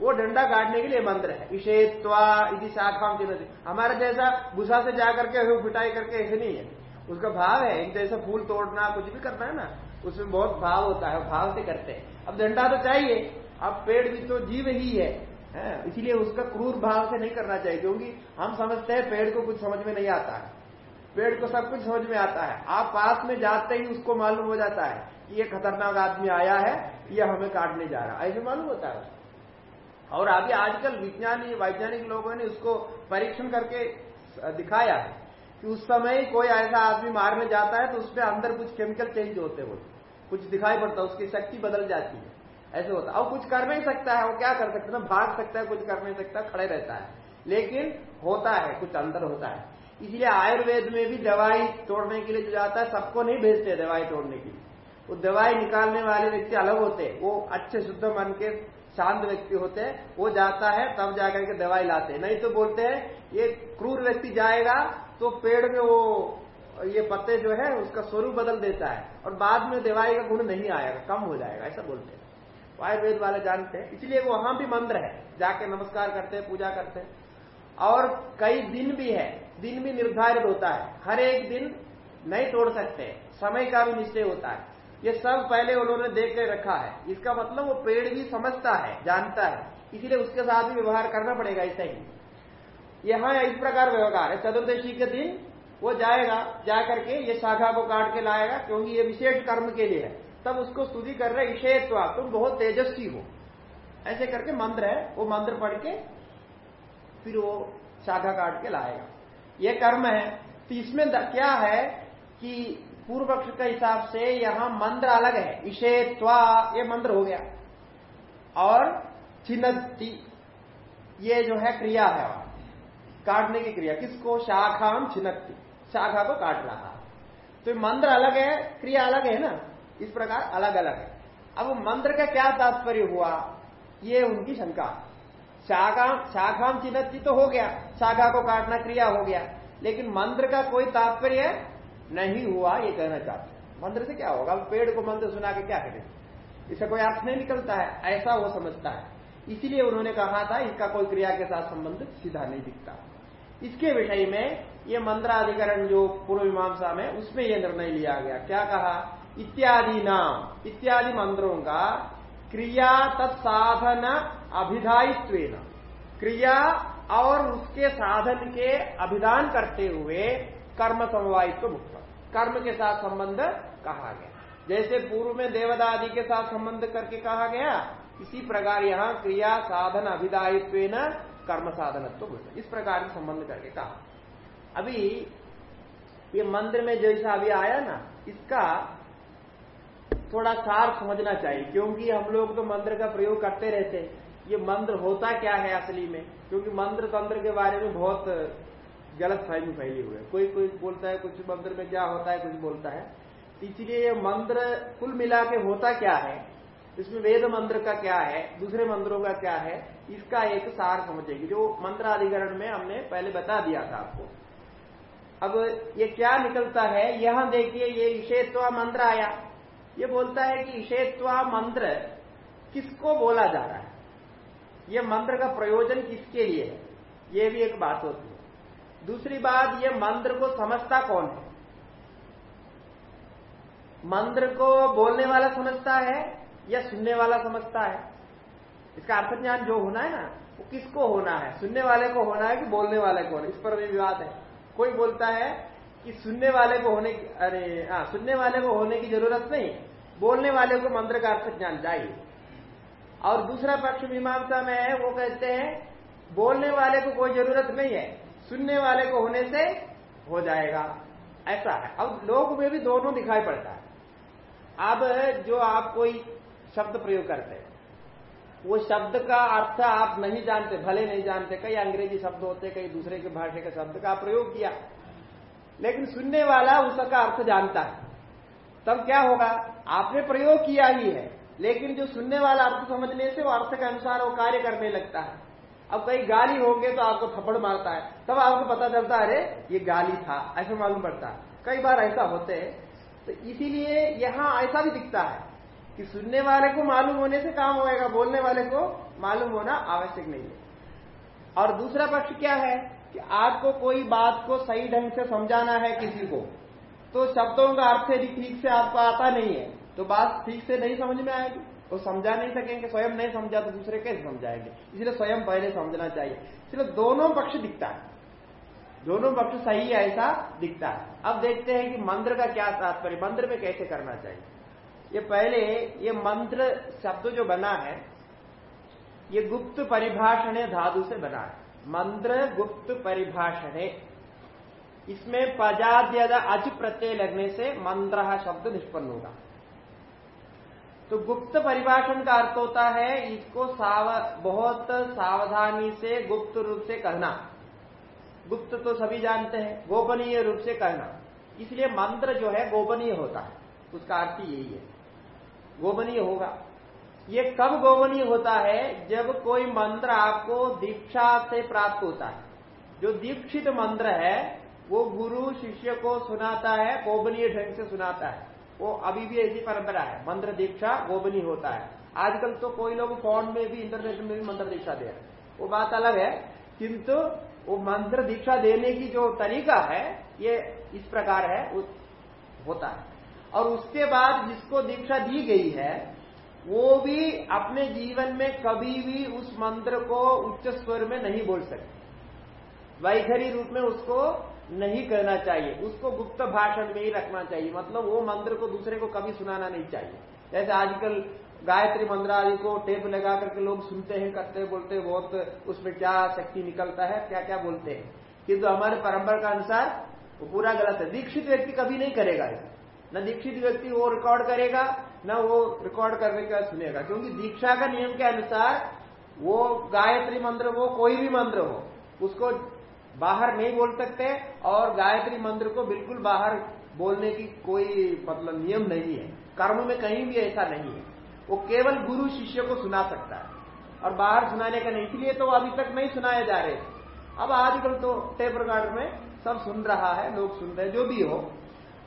A: वो डंडा काटने के लिए मंत्र है इशेत्वा इति शाखा हमारा जैसा गुस्सा से जाकर के पिटाई करके ऐसे नहीं है। उसका भाव है एक जैसा फूल तोड़ना कुछ भी करना है ना उसमें बहुत भाव होता है भाव से करते हैं। अब डंडा तो चाहिए अब पेड़ भी तो जीव है, है? इसीलिए उसका क्रूर भाव से नहीं करना चाहिए, क्योंकि हम समझते हैं पेड़ को कुछ समझ में नहीं आता है। पेड़ को सब कुछ समझ में आता है। आप पास में जाते ही उसको मालूम हो जाता है कि ये खतरनाक आदमी आया है, ये हमें काटने जा रहा है। ऐसे मालूम होता है और अभी आजकल विज्ञानी, वैज्ञानिक लोगों ने उसको परीक्षण करके दिखाया है कि उस समय कोई ऐसा आदमी मारने जाता है तो उसमें अंदर कुछ केमिकल चेंज होते हैं कुछ दिखाई पड़ता है, उसकी शक्ति बदल जाती है। ऐसे होता है। और कुछ कर नहीं सकता है, वो क्या कर सकता है? भाग सकता है, कुछ कर नहीं सकता, खड़े रहता है। लेकिन होता है, कुछ अंदर होता है। इसलिए आयुर्वेद में भी दवाई तोड़ने के लिए जो जाता है, सबको नहीं भेजते दवाई तोड़ने के लिए। वो दवाई निकालने वाले व्यक्ति अलग होते हैं। वो अच्छे, शुद्ध मन के शांत व्यक्ति होते हैं। वो जाता है, तब जाकर के दवाई लाते नहीं तो बोलते हैं, ये क्रूर व्यक्ति जाएगा तो पेड़ में वो, ये पत्ते जो है, उसका स्वरूप बदल देता है। और बाद में दवाई का गुण नहीं आएगा, कम हो जाएगा, ऐसा बोलते हैं। आयुर्वेद वाले जानते हैं। इसलिए वहाँ भी मंत्र है। जाके नमस्कार करते हैं, पूजा करते हैं। और कई दिन भी है। दिन भी निर्धारित होता है। हर एक दिन नहीं तोड़ सकते। समय का भी निश्चय होता है। ये सब पहले उन्होंने देख के रखा है। इसका मतलब वो पेड़ भी समझता है, जानता है। इसीलिए उसके साथ भी व्यवहार करना पड़ेगा ऐसा ही। यहाँ इस प्रकार व्यवहार है। चतुर्दशी के दिन वो जाएगा, जा करके ये शाखा को काट के लाएगा, क्योंकि ये विशेष कर्म के लिए है। तब उसको स्तुति कर रहे विषयत्वा तुम बहुत तेजस्वी हो। ऐसे करके मंत्र है, वो मंत्र पढ़ के फिर वो शाखा काट के लाएगा। ये कर्म है। तो इसमें क्या है कि पूर्व पक्ष के हिसाब से यहाँ मंत्र अलग है। इशेत्वा ये मंत्र हो गया। और चिन्हती ये जो है क्रिया है काटने की क्रिया। किसको? शाखा छिनकती शाखा को काट रहा। तो मंत्र अलग है, क्रिया अलग है ना? इस प्रकार अलग अलग है। अब मंत्र का क्या तात्पर्य हुआ? ये उनकी शंका। शाखा शाखाम चिन्हती तो हो गया। शाखा को काटना क्रिया हो गया। लेकिन मंत्र का कोई तात्पर्य नहीं हुआ, ये कहना चाहते मंत्र से क्या होगा? पेड़ को मंत्र सुना के क्या करें? इसका कोई अर्थ नहीं निकलता है। ऐसा वो समझता है। इसीलिए उन्होंने कहा था, इसका कोई क्रिया के साथ संबंध सीधा नहीं दिखता। इसके विषय में ये मंत्राधिकरण जो पूर्व मीमांसा में, उसमें यह निर्णय लिया गया। क्या कहा? इत्यादि नाम, इत्यादि मंत्रों का क्रिया तत्साधन अभिधायित्व क्रिया और उसके साधन के अभिधान करते हुए कर्म समवायित्व मुक्त। कर्म के साथ संबंध कहा गया। जैसे पूर्व में देवदादि के साथ संबंध करके कहा गया, इसी प्रकार यहाँ क्रिया साधन अभिदायित्व कर्म साधनत्व इस प्रकार से संबंध करके कहा। अभी ये मंत्र में जैसा अभी आया ना, इसका थोड़ा सार समझना चाहिए, क्योंकि हम लोग तो मंत्र का प्रयोग करते रहते हैं। ये मंत्र होता क्या है असली में? क्योंकि मंत्र तंत्र के बारे में बहुत गलत फहमी फैली हुई है। कोई कोई बोलता है, कुछ मंत्र में क्या होता है, कुछ बोलता है। इसलिए ये मंत्र कुल मिला के होता क्या है? इसमें वेद मंत्र का क्या है? दूसरे मंत्रों का क्या है? इसका एक सार समझेगी। जो मंत्राधिकरण में हमने पहले बता दिया था आपको। अब ये क्या निकलता है? यहाँ देखिए, ये ईशेत्वा मंत्र आया। ये बोलता है कि ईशेत्वा मंत्र किसको बोला जा रहा है? ये मंत्र का प्रयोजन किसके लिए है? ये भी एक बात होती है। दूसरी बात, ये मंत्र को समझता कौन है? मंत्र को बोलने वाला समझता है या सुनने वाला समझता है? इसका अर्थ ज्ञान जो होना है ना, वो किसको होना है? सुनने वाले को होना है कि बोलने वाले को होना इस पर भी विवाद है। कोई बोलता है कि सुनने वाले को होने की अरे हाँ सुनने वाले को होने की ज़रूरत नहीं। बोलने वाले को मंत्र का अर्थ ज्ञान चाहिए और दूसरा पक्ष मीमांसा में है, वो कहते हैं, बोलने वाले को कोई ज़रूरत नहीं है। सुनने वाले को होने से हो जाएगा। ऐसा है। अब लोग में भी दोनों दिखाई पड़ता है। अब जो आप कोई शब्द प्रयोग करते हैं, वो शब्द का अर्थ आप नहीं जानते, भले नहीं जानते, कई अंग्रेज़ी शब्द होते, कई दूसरे के भाषा के शब्द का प्रयोग किया। लेकिन सुनने वाला उसका अर्थ जानता है। तब क्या होगा? आपने प्रयोग किया ही है, लेकिन जो सुनने वाला अर्थ समझने से वो अर्थ के अनुसार वो कार्य करने लगता है। अब कहीं गाली होंगे तो आपको थप्पड़ मारता है, तब आपको पता चलता है, अरे, ये गाली था। ऐसा मालूम पड़ता है। कई बार ऐसा होते हैं। तो इसीलिए यहाँ ऐसा भी दिखता है कि सुनने वाले को मालूम होने से काम होएगा, बोलने वाले को मालूम होना आवश्यक नहीं है। और दूसरा पक्ष क्या है? कि आपको कोई बात को सही ढंग से समझाना है किसी को तो शब्दों का अर्थ यदि ठीक से आपको आता नहीं है तो बात ठीक से नहीं समझ में आएगी। वो तो समझा नहीं सकेंगे, स्वयं नहीं समझा तो दूसरे कैसे समझाएँगे? इसलिए स्वयं पहले समझना चाहिए। इसलिए दोनों पक्ष दिखता है। दोनों पक्ष सही है ऐसा दिखता है। अब देखते हैं कि मंत्र का क्या तात्पर्य, मंत्र में कैसे करना चाहिए। ये पहले, ये मंत्र शब्द जो बना है, ये गुप्त परिभाषण धातु से बना है। मंत्र गुप्त परिभाषण इसमें पजाद्यदा अच प्रत्यय लगने से मंत्र शब्द निष्पन्न होगा। तो गुप्त परिभाषण का अर्थ होता है इसको साव, बहुत सावधानी से गुप्त रूप से कहना गुप्त तो सभी जानते हैं गोपनीय रूप से कहना इसलिए मंत्र जो है गोपनीय होता है। उसका अर्थ यही है। गोपनीय होगा। ये कब गोपनीय होता है? जब कोई मंत्र आपको दीक्षा से प्राप्त होता है। जो दीक्षित मंत्र है, वो गुरु शिष्य को सुनाता है गोपनीय ढंग से सुनाता है। वो अभी भी ऐसी परंपरा है, मंत्र दीक्षा गोपनीय होता है। आजकल तो कोई लोग फ़ोन में भी, इंटरनेट में भी मंत्र दीक्षा दे रहे हैं। वो बात अलग है, किंतु वो मंत्र दीक्षा देने की जो तरीका है, ये इस प्रकार है होता है। और उसके बाद जिसको दीक्षा दी गई है वो भी अपने जीवन में कभी भी उस मंत्र को उच्च स्वर में नहीं बोल सकते। वैखरी रूप में उसको नहीं करना चाहिए। उसको गुप्त भाषण में ही रखना चाहिए। मतलब वो मंत्र को दूसरे को कभी सुनाना नहीं चाहिए। जैसे आजकल गायत्री मंत्र आदि को टेप लगा करके लोग सुनते हैं, करते हैं, बोलते हैं, बहुत उसमें क्या शक्ति निकलता है क्या क्या बोलते हैं। किंतु हमारे परंपरा का अनुसार वो पूरा गलत है। दीक्षित व्यक्ति कभी नहीं करेगा न दीक्षित व्यक्ति वो रिकॉर्ड करेगा, न वो रिकॉर्ड करने का सुनेगा। क्योंकि दीक्षा का नियम के अनुसार वो गायत्री मंत्र हो, कोई भी मंत्र हो, उसको बाहर नहीं बोल सकते और गायत्री मंत्र को बिल्कुल बाहर बोलने की कोई मतलब नियम नहीं है। कर्म में कहीं भी ऐसा नहीं है। वो केवल गुरु शिष्य को सुना सकता है। और बाहर सुनाने का नहीं, इसलिए तो अभी तक नहीं सुनाए जा रहे। अब आजकल तो टेप रिकॉर्ड में सब सुन रहा है, लोग सुन रहे जो भी हो।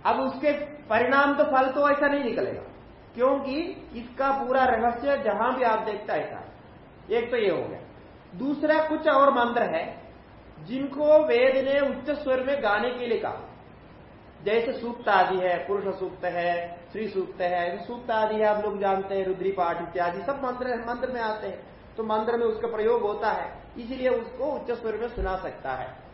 A: अब उसके परिणाम तो फल तो ऐसा नहीं निकलेगा। क्योंकि इसका पूरा रहस्य जहाँ भी आप देखता ऐसा एक तो ये हो गया। दूसरा कुछ और मंत्र है, जिनको वेद ने उच्च स्वर में गाने के लिए कहा। जैसे सूक्त आदि है, पुरुष सूक्त है श्री सूक्त है सूक्त आदि है, आप लोग जानते हैं, रुद्री पाठ इत्यादि, सब मंत्र मंत्र में आते हैं। तो मंत्र में उसका प्रयोग होता है, इसीलिए उसको उच्च स्वर में सुना सकता है।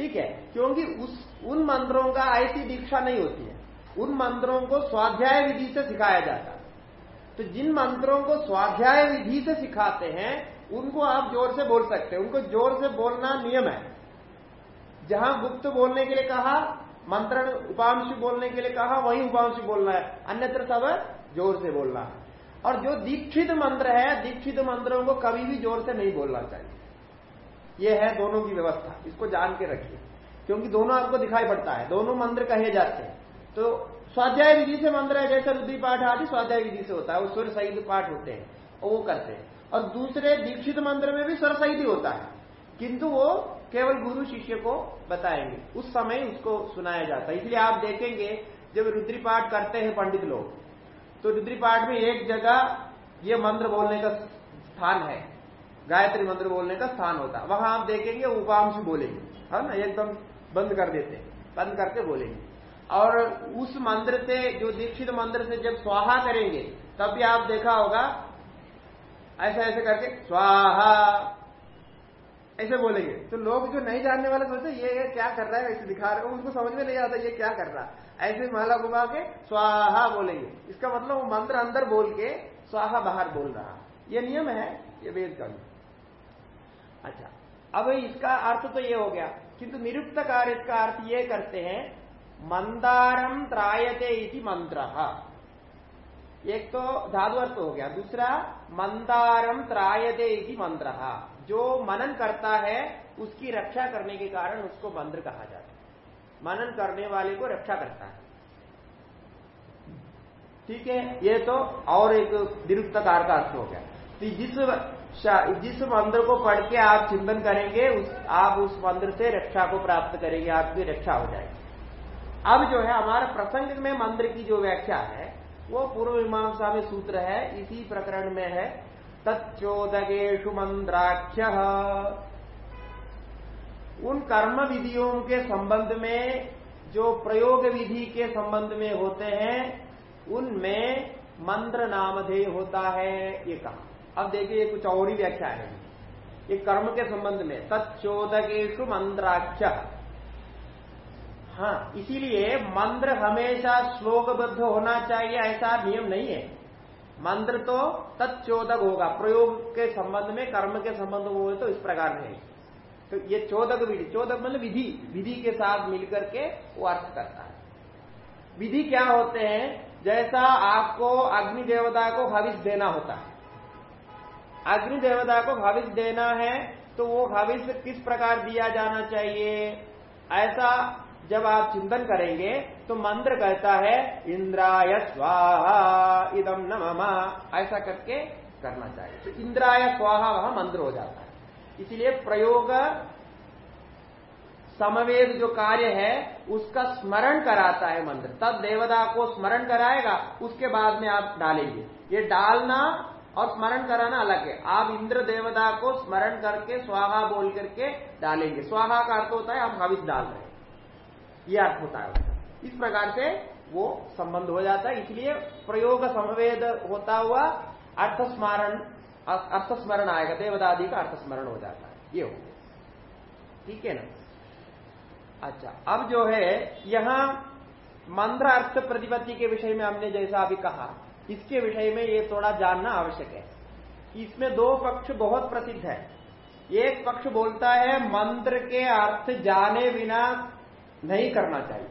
A: ठीक है? क्योंकि उस, उन मंत्रों का ऐसी दीक्षा नहीं होती है। उन मंत्रों को स्वाध्याय विधि से सिखाया जाता है। तो जिन मंत्रों को स्वाध्याय विधि से सिखाते हैं, उनको आप ज़ोर से बोल सकते हैं। उनको ज़ोर से बोलना नियम है। जहाँ गुप्त बोलने के लिए कहा, मंत्रण उपांश बोलने के लिए कहा, वही उपांश बोलना है। अन्यत्र सब ज़ोर से बोलना है। और जो दीक्षित मंत्र है, दीक्षित मंत्रों को कभी भी ज़ोर से नहीं बोलना चाहिए। यह है दोनों की व्यवस्था, इसको जान के रखिए। क्योंकि दोनों आपको दिखाई पड़ता है, दोनों मंत्र कहे जाते हैं। तो स्वाध्याय विधि से मंत्र है, जैसे रुद्री पाठ आदि स्वाध्याय विधि से होता है, वो स्वर सहित पाठ होते हैं, वो करते हैं। और दूसरे दीक्षित मंत्र में भी स्वर सहित होता है। किंतु वो केवल गुरु शिष्य को बताएँगे, उस समय उसको सुनाया जाता है। इसलिए आप देखेंगे, जब रुद्री पाठ करते हैं पंडित लोग तो रुद्री पाठ में एक जगह ये मंत्र बोलने का स्थान है। गायत्री मंत्र बोलने का स्थान होता वहाँ आप देखेंगे उपांश बोलेंगे। है ना? एकदम बंद कर देते हैं। बंद करके बोलेंगे। और उस मंत्र से जो दीक्षित मंत्र से जब स्वाहा करेंगे तब भी आप देखा होगा ऐसा ऐसे करके स्वाहा ऐसे बोलेंगे। तो लोग जो नहीं जानने वाले सोचते ये, ये क्या कर रहा है? ऐसे दिखा रहे हो। उनको समझ में नहीं आता ये क्या कर रहा है? ऐसे माला घुमा के स्वाहा बोलेंगे। इसका मतलब वो मंत्र अंदर बोल के स्वाहा बाहर बोल रहा ये नियम है ये वेद का अच्छा। अब इसका अर्थ तो ये हो गया, किंतु निरुक्त कार्य इसका अर्थ ये करते हैं मंदारम त्रायते इति मंत्र। एक तो धातु अर्थ हो गया, दूसरा मंदारम त्रायते इति मंत्र। जो मनन करता है, उसकी रक्षा करने के कारण उसको मंत्र कहा जाता है। मनन करने वाले को रक्षा करता है। ठीक है, ये तो और एक निरुक्तकार का अर्थ हो गया। तो जिस जिस मंत्र को पढ़ के आप चिंतन करेंगे, उस, आप उस मंत्र से रक्षा को प्राप्त करेंगे आपकी रक्षा हो जाएगी। अब जो है, हमारे प्रसंग में मंत्र की जो व्याख्या है, वो पूर्व मीमांसा में सूत्र है, इसी प्रकरण में है। तच्चोदगेशु मंत्राख्य उन कर्म विधियों के संबंध में, जो प्रयोग विधि के संबंध में होते हैं, उनमें मंत्र नामधेय होता है, ये कहा। अब देखिए कुछ और ही व्याख्या है। ये कर्म के संबंध में तच्चोदकेशु मंत्राख्य हाँ इसीलिए मंत्र हमेशा श्लोकबद्ध होना चाहिए, ऐसा नियम नहीं है। मंत्र तो तत्चोदक होगा, प्रयोग के संबंध में, कर्म के संबंध में हो तो इस प्रकार नहीं। तो ये चोदक विधि, चोदक मतलब विधि विधि के साथ मिलकर के वो अर्थ करता है। विधि क्या होते हैं? जैसा आपको अग्नि देवता को भविष्य देना होता है। अग्नि देवता को भविष्य देना है तो वो भविष्य किस प्रकार दिया जाना चाहिए? ऐसा जब आप चिंतन करेंगे तो मंत्र कहता है, इंद्राय स्वाहा इदम न ऐसा करके करना चाहिए। तो इंद्राय स्वाहा वह मंत्र हो जाता है। इसलिए प्रयोग समवेद जो कार्य है, उसका स्मरण कराता है मंत्र। तब देवता को स्मरण कराएगा, उसके बाद में आप डालेंगे। ये डालना और स्मरण कराना अलग है। आप इंद्र देवता को स्मरण करके, स्वाहा बोल करके डालेंगे। स्वाहा का अर्थ होता है आप भविष्य डाल रहे हैं। ये अर्थ होता है इस प्रकार से वो संबंध हो जाता है। इसलिए प्रयोग समवेद होता हुआ अर्थ स्मरण अर्थ स्मरण आएगा। देवदादि का अर्थ स्मरण हो जाता है। ये हो ठीक है ना? अच्छा अब जो है, यहाँ मंत्र अर्थ प्रतिपत्ति के विषय में हमने जैसा अभी कहा। इसके विषय में ये थोड़ा जानना आवश्यक है। इसमें दो पक्ष बहुत प्रसिद्ध है। एक पक्ष बोलता है, मंत्र के अर्थ जाने बिना नहीं करना चाहिए।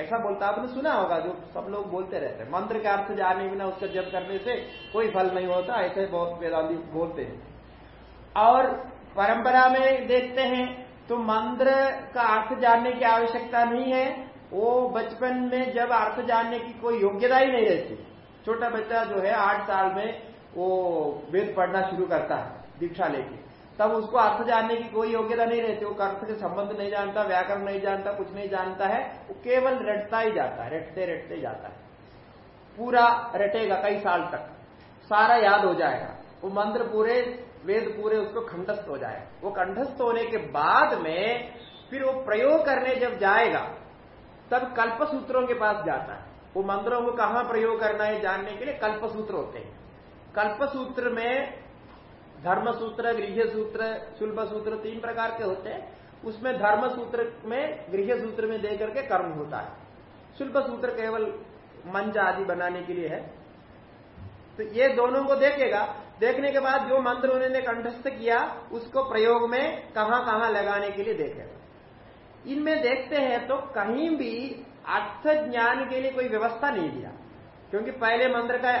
A: ऐसा बोलता आपने सुना होगा, जो सब लोग बोलते रहते हैं। मंत्र के अर्थ जाने बिना उसका जप करने से कोई फल नहीं होता, ऐसे बहुत वेदांति बोलते हैं। और परंपरा में देखते हैं तो मंत्र का अर्थ जानने की आवश्यकता नहीं है। वो बचपन में जब अर्थ जानने की कोई योग्यता ही नहीं रहती। छोटा बच्चा जो है आठ साल में वो वेद पढ़ना शुरू करता है, दीक्षा लेके। तब उसको अर्थ जानने की कोई योग्यता नहीं रहती, वो अर्थ के संबंध नहीं जानता, व्याकरण नहीं जानता, कुछ नहीं जानता है, वो केवल रटता ही जाता है, रटते रटते जाता है। पूरा रटेगा कई साल तक। सारा याद हो जाएगा। वो मंत्र पूरे, वेद पूरे, उसको खंडस्थ हो जाएगा। वो कंठस्थ होने के बाद में फिर वो प्रयोग करने जब जाएगा, तब कल्प सूत्रों के पास जाता है। वो मंत्रों को कहाँ प्रयोग करना है जानने के लिए कल्प सूत्र होते हैं। कल्प सूत्र में धर्म सूत्र गृह सूत्र शुल्भ सूत्र तीन प्रकार के होते हैं। उसमें धर्म सूत्र में गृह सूत्र में दे करके कर्म होता है। शुल्भ सूत्र केवल मंच आदि बनाने के लिए है। तो ये दोनों को देखेगा। देखने के बाद जो मंत्र उन्होंने कंठस्थ किया, उसको प्रयोग में कहाँ कहाँ लगाने के लिए देखेगा। इनमें देखते हैं तो कहीं भी अर्थ ज्ञान के लिए कोई व्यवस्था नहीं दिया। क्योंकि पहले मंत्र का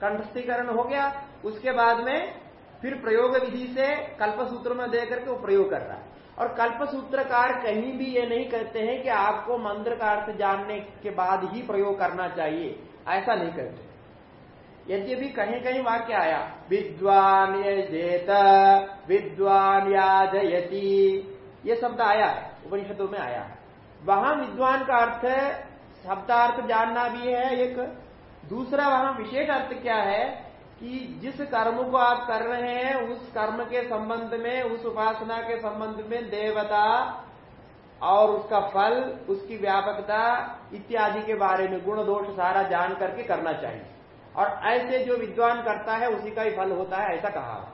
A: कंठस्थीकरण हो गया, उसके बाद में फिर प्रयोग विधि से कल्प सूत्र में दे करके वो प्रयोग कर रहा है। और कल्प सूत्रकार कहीं भी ये नहीं कहते हैं कि आपको मंत्र का अर्थ जानने के बाद ही प्रयोग करना चाहिए। ऐसा नहीं कहते। यद्यपि कहीं कहीं वाक्य आया, विद्वान जेत विद्वान याजयती, ये शब्द आया है, उपनिषदों में आया है। वहाँ विद्वान का अर्थ शब्दार्थ जानना भी है एक। दूसरा वहाँ विशेष अर्थ क्या है कि जिस कर्म को आप कर रहे हैं, उस कर्म के संबंध में, उस उपासना के संबंध में देवता और उसका फल, उसकी व्यापकता इत्यादि के बारे में गुण दोष सारा जान करके करना चाहिए। और ऐसे जो विद्वान करता है, उसी का ही फल होता है, ऐसा कहा।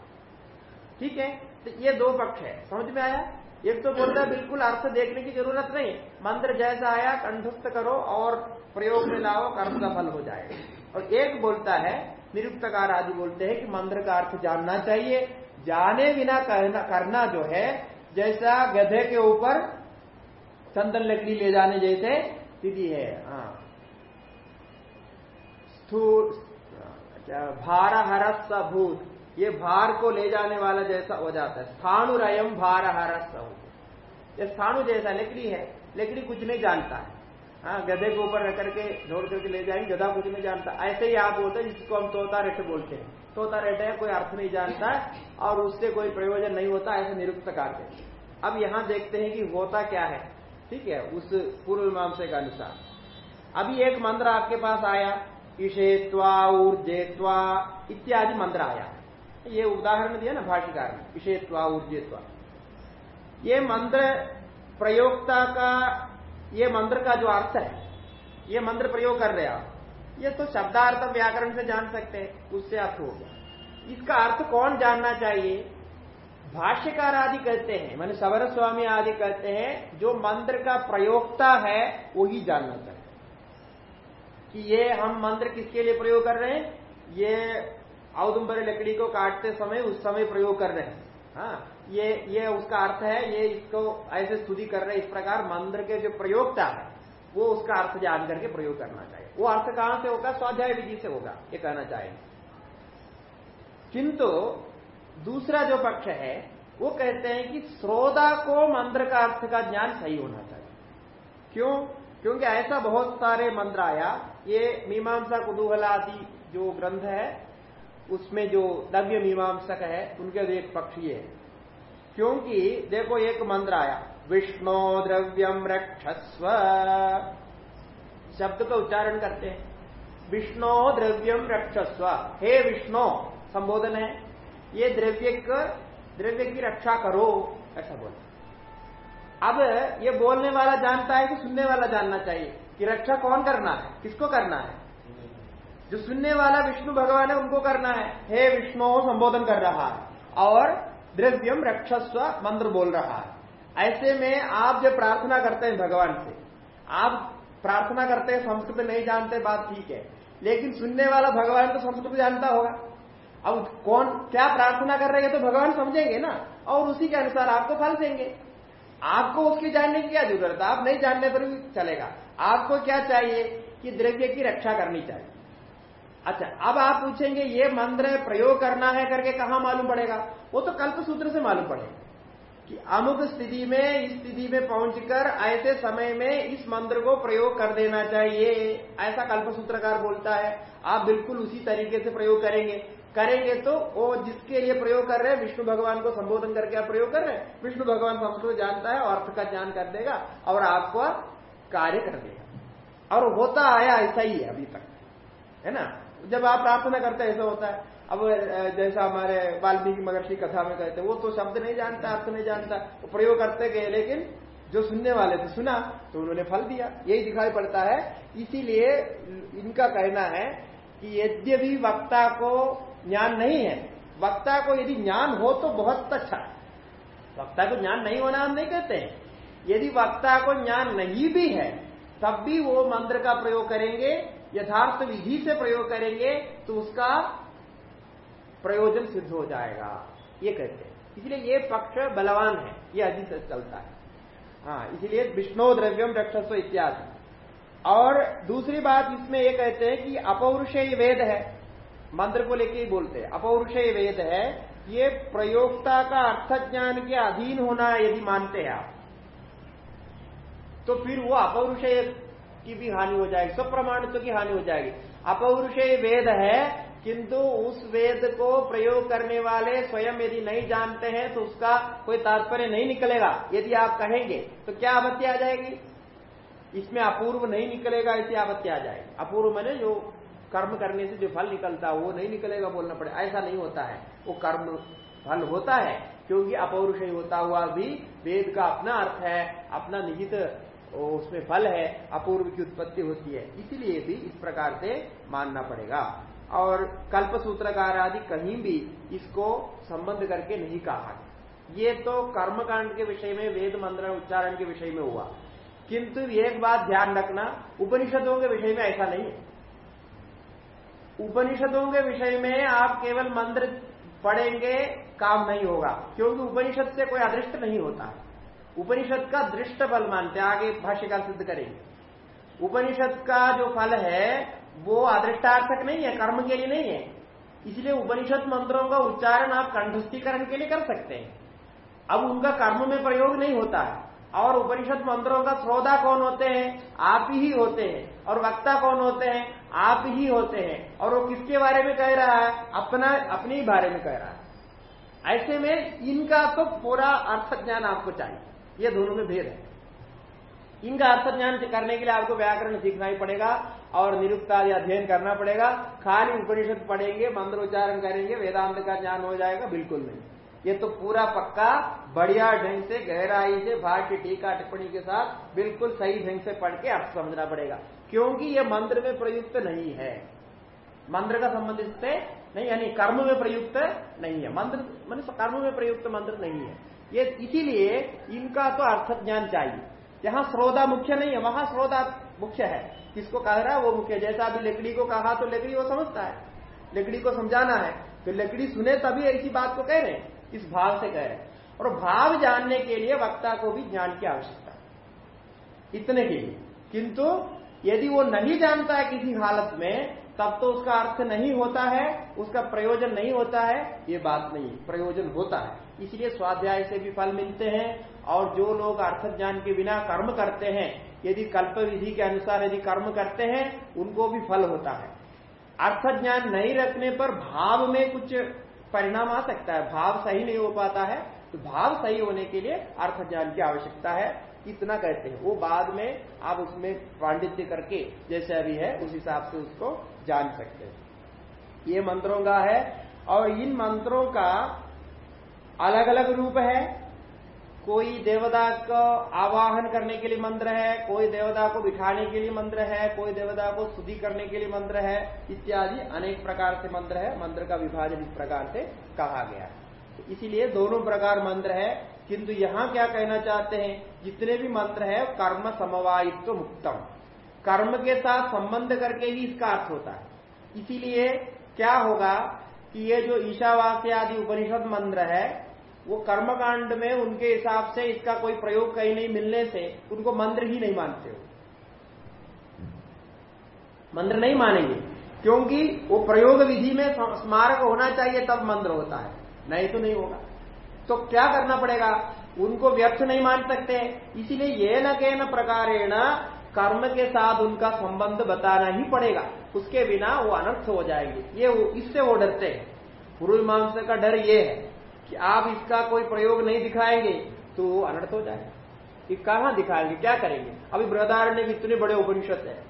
A: ठीक है? तो ये दो पक्ष है। समझ में आया? एक तो बोलता है बिल्कुल अर्थ देखने की ज़रूरत नहीं। मंत्र जैसा आया कंठस्थ करो और प्रयोग में लाओ कर्म का फल हो जाएगा और एक बोलता है निरुक्तकार आदि बोलते हैं कि मंत्र का अर्थ जानना चाहिए। जाने बिना करना, जो है जैसा गधे के ऊपर चंदन लकड़ी ले जाने जैसे स्थिति है। हाँ। भार हरस भूत ये भार को ले जाने वाला जैसा हो जाता है। स्थाणुरयम भार हरस ये स्थाणु जैसा लकड़ी है, लकड़ी कुछ नहीं जानता है। हाँ गधे के ऊपर रख करके जोड़ करके ले जाएँगे, गधा कुछ नहीं जानता। ऐसे ही आप बोलते हैं, जिसको हम तोता रेट बोलते हैं। तोता रेट है, कोई अर्थ नहीं जानता और उससे कोई प्रयोजन नहीं होता, ऐसे निरुक्त कार्य अब यहाँ देखते हैं कि होता क्या है। ठीक है, उस पूर्व मीमांसा के अनुसार। अभी एक मंत्र आपके पास आया ईशेत्वा ऊर्जेत्वा इत्यादि मंत्र आया। ये उदाहरण दिया ना भाष्यकार ने ईशेत्वा ऊर्जेत्वा। ये मंत्र प्रयोगता का, ये मंत्र का जो अर्थ है, ये मंत्र प्रयोग कर रहे आप, ये तो शब्दार्थ व्याकरण से जान सकते हैं, उससे अर्थ हो गया। इसका अर्थ कौन जानना चाहिए? भाष्यकार आदि कहते हैं, मैंने सवर स्वामी आदि कहते हैं, जो मंत्र का प्रयोगता है वो ही जानना चाहिए। कि ये हम मंत्र किसके लिए प्रयोग कर रहे हैं? ये औदुम्बर लकड़ी को काटते समय उस समय प्रयोग कर रहे हैं। हाँ ये ये उसका अर्थ है, ये इसको ऐसे स्तुति कर रहे हैं, इस प्रकार मंत्र के जो प्रयोगता है, वो उसका अर्थ जान करके प्रयोग करना चाहिए। वो अर्थ कहाँ से होगा? स्वाध्याय विधि से होगा, ये कहना चाहिए किंतु दूसरा जो पक्ष है, वो कहते हैं कि श्रोता को मंत्र का अर्थ का ज्ञान सही होना चाहिए। क्यों? क्योंकि ऐसा बहुत सारे मंत्र आया, ये मीमांसा कुतूहल आदि जो ग्रंथ है उसमें जो दव्य मीमांसक है, उनके एक पक्ष ये है। क्योंकि देखो, एक मंत्र आया, विष्णु द्रव्यम रक्षस्व। शब्द का उच्चारण करते हैं। विष्णु द्रव्यम रक्षस्व। हे विष्णु, संबोधन है। ये द्रव्य द्रव्य की रक्षा करो, ऐसा बोल अब ये बोलने वाला जानता है कि सुनने वाला जानना चाहिए कि रक्षा कौन करना है, किसको करना है? जो सुनने वाला विष्णु भगवान है, उनको करना है। हे विष्णु, संबोधन कर रहा है। और द्रव्यम रक्षस्व मंत्र बोल रहा है। ऐसे में आप जब प्रार्थना करते हैं भगवान से, आप प्रार्थना करते हैं, संस्कृत नहीं जानते, बात ठीक है। लेकिन सुनने वाला भगवान तो संस्कृत जानता होगा। अब कौन, क्या प्रार्थना कर रहे हैं तो भगवान समझेंगे ना, और उसी के अनुसार आपको फल देंगे। आपको उसकी जानने की क्या ज़रूरत है? आप नहीं जानने पर भी चलेगा। आपको क्या चाहिए कि द्रव्य की रक्षा करनी चाहिए? अच्छा अब आप पूछेंगे, ये मंत्र प्रयोग करना है करके कहा मालूम पड़ेगा? वो तो कल्प सूत्र से मालूम पड़ेगा कि अमुक स्थिति में, इस स्थिति में पहुंचकर ऐसे समय में इस मंत्र को प्रयोग कर देना चाहिए। ऐसा कल्प सूत्रकार बोलता है। आप बिल्कुल उसी तरीके से प्रयोग करेंगे। करेंगे तो वो जिसके लिए प्रयोग कर रहे हैं, विष्णु भगवान को संबोधन करके आप प्रयोग कर रहे हैं। विष्णु भगवान संस्कृत जानता है, अर्थ का ज्ञान कर देगा और आपको कार्य कर देगा। और होता आया ऐसा ही है अभी तक। है ना? जब आप प्रार्थना करते हैं, ऐसा होता है। अब जैसा हमारे वाल्मीकि मगर्षि कथा में कहते वो तो शब्द नहीं जानता, अर्थ नहीं जानता, वो प्रयोग करते गए, लेकिन जो सुनने वाले थे, सुना तो उन्होंने फल दिया। यही दिखाई पड़ता है। इसीलिए इनका कहना है कि यद्यपि वक्ता को ज्ञान नहीं है, वक्ता को यदि ज्ञान हो तो बहुत अच्छा। है वक्ता को ज्ञान नहीं होना हम नहीं कहते यदि वक्ता को ज्ञान नहीं भी है, तब भी वो मंत्र का प्रयोग करेंगे यथार्थ विधि से प्रयोग करेंगे तो उसका प्रयोजन सिद्ध हो जाएगा। ये कहते हैं। इसलिए ये पक्ष बलवान है, ये अधिक से चलता है। हाँ इसलिए विष्णु द्रव्यम रक्षस्व इत्यादि। और दूसरी बात इसमें ये कहते हैं कि अपौरुषेय वेद है। मंत्र को लेके ही बोलते हैं। अपौरुषेय वेद है ये प्रयोगता का अर्थ ज्ञान के अधीन होना यदि मानते हैं आप तो फिर वो अपौरुषेय की भी हानि हो जाएगी, सब प्रमाणित्व की हानि हो जाएगी। अपौरुषेय वेद है, किंतु उस वेद को प्रयोग करने वाले स्वयं यदि नहीं जानते हैं तो उसका कोई तात्पर्य नहीं निकलेगा। यदि आप कहेंगे तो क्या आपत्ति आ जाएगी? इसमें अपूर्व नहीं निकलेगा, ऐसी आपत्ति आ जाएगी। अपूर्व मैंने जो कर्म करने से जो फल निकलता है वो नहीं निकलेगा बोलना पड़े। ऐसा नहीं होता है। वो कर्म फल होता है, क्योंकि अपौरुष होता हुआ भी वेद का अपना अर्थ है, अपना निहित उसमें फल है, अपूर्व की उत्पत्ति होती है। इसीलिए भी इस प्रकार से मानना पड़ेगा। और कल्प सूत्रकार आदि कहीं भी इसको संबंध करके नहीं कहा ये तो कर्मकांड के विषय में, वेद मंत्र उच्चारण के विषय में हुआ। किंतु एक बात ध्यान रखना, उपनिषदों के विषय में ऐसा नहीं है। उपनिषदों के विषय में आप केवल मंत्र पढ़ेंगे, काम नहीं होगा। क्योंकि उपनिषद से कोई अदृष्ट नहीं होता। उपनिषद का दृष्ट फल मानते हैं, आगे भाष्य का सिद्ध करेंगे। उपनिषद का जो फल है, वो अदृष्टार्थक नहीं है, कर्म के लिए नहीं है। इसलिए उपनिषद मंत्रों का उच्चारण आप कंठस्थीकरण के लिए कर सकते हैं। अब उनका कर्म में प्रयोग नहीं होता है। और उपनिषद मंत्रों का श्रोता कौन होते हैं? आप ही होते हैं। और वक्ता कौन होते हैं? आप ही होते हैं। और वो किसके बारे में कह रहा है? अपना, अपने ही बारे में कह रहा है। ऐसे में इनका तो पूरा अर्थ ज्ञान आपको चाहिए। ये दोनों में भेद है। इनका अर्थ ज्ञान करने के लिए आपको व्याकरण सीखना ही पड़ेगा और निरुक्त आदि अध्ययन करना पड़ेगा। खाली उपनिषद पढ़ेंगे, मंत्रोच्चारण करेंगे, वेदांत का ज्ञान हो जाएगा, बिल्कुल नहीं। ये तो पूरा पक्का बढ़िया ढंग से, गहराई से, भाष्य, टीका, टिप्पणी के साथ बिल्कुल सही ढंग से पढ़ के अर्थ समझना पड़ेगा। क्योंकि ये मंत्र में प्रयुक्त नहीं है। मंत्र का संबंध इससे नहीं, यानी कर्म में प्रयुक्त नहीं है। मंत्र मान कर्म में प्रयुक्त मंत्र नहीं है। ये इसीलिए इनका तो अर्थ ज्ञान चाहिए। जहाँ श्रोता मुख्य नहीं है, वहाँ श्रोता मुख्य है। किसको कह रहा है? वो मुख्य। जैसा अभी लकड़ी को कहा तो लकड़ी वो समझता है। लकड़ी को समझाना है तो लकड़ी सुने तभी ऐसी बात को कह रहे हैं, इस भाव से कह रहे हैं। और भाव जानने के लिए वक्ता को भी ज्ञान की आवश्यकता है, इतने के लिए। किंतु यदि वो नहीं जानता है किसी हालत में, तब तो उसका अर्थ नहीं होता है, उसका प्रयोजन नहीं होता है, ये बात नहीं प्रयोजन होता है। इसलिए स्वाध्याय से भी फल मिलते हैं और जो लोग अर्थ ज्ञान के बिना कर्म करते हैं, यदि कल्प विधि के अनुसार यदि कर्म करते हैं, उनको भी फल होता है। अर्थ ज्ञान नहीं रखने पर भाव में कुछ परिणाम आ सकता है। भाव सही नहीं हो पाता है तो भाव सही होने के लिए अर्थ ज्ञान की आवश्यकता है। इतना कहते हैं। वो बाद में आप उसमें पांडित्य करके जैसे अभी है, उस हिसाब से उसको जान सकते हैं। ये मंत्रों का है और इन मंत्रों का अलग अलग रूप है। कोई देवता को आवाहन करने के लिए मंत्र है, कोई देवता को बिठाने के लिए मंत्र है, कोई देवता को स्तुति करने के लिए मंत्र है, इत्यादि अनेक प्रकार से मंत्र है। मंत्र का विभाजन इस प्रकार से कहा गया तो इसीलिए दोनों प्रकार मंत्र है। किंतु यहाँ क्या कहना चाहते हैं, जितने भी मंत्र है, कर्म समवायित्व मुक्तम। कर्म के साथ संबंध करके ही इसका अर्थ होता है। इसीलिए क्या होगा कि ये जो ईशावास्य आदि उपनिषद मंत्र है वो कर्मकांड में उनके हिसाब से इसका कोई प्रयोग कहीं नहीं मिलने से उनको मंत्र ही नहीं मानते हो मंत्र नहीं मानेंगे, क्योंकि वो प्रयोग विधि में स्मारक होना चाहिए, तब मंत्र होता है। नहीं तो नहीं होगा। तो क्या करना पड़ेगा? उनको व्यर्थ नहीं मान सकते। इसीलिए ये न के न प्रकारेण कर्म के साथ उनका संबंध बताना ही पड़ेगा। उसके बिना वो अनर्थ हो जाएँगे। ये इससे वो डरते हैं। पूर्व मीमांसा का डर ये है। कि आप इसका कोई प्रयोग नहीं दिखाएँगे तो वो अनर्थ हो जाएगा। कि कहाँ दिखाएँगे, क्या करेंगे? अभी बृहदारण्य के इतने बड़े उपनिषद है।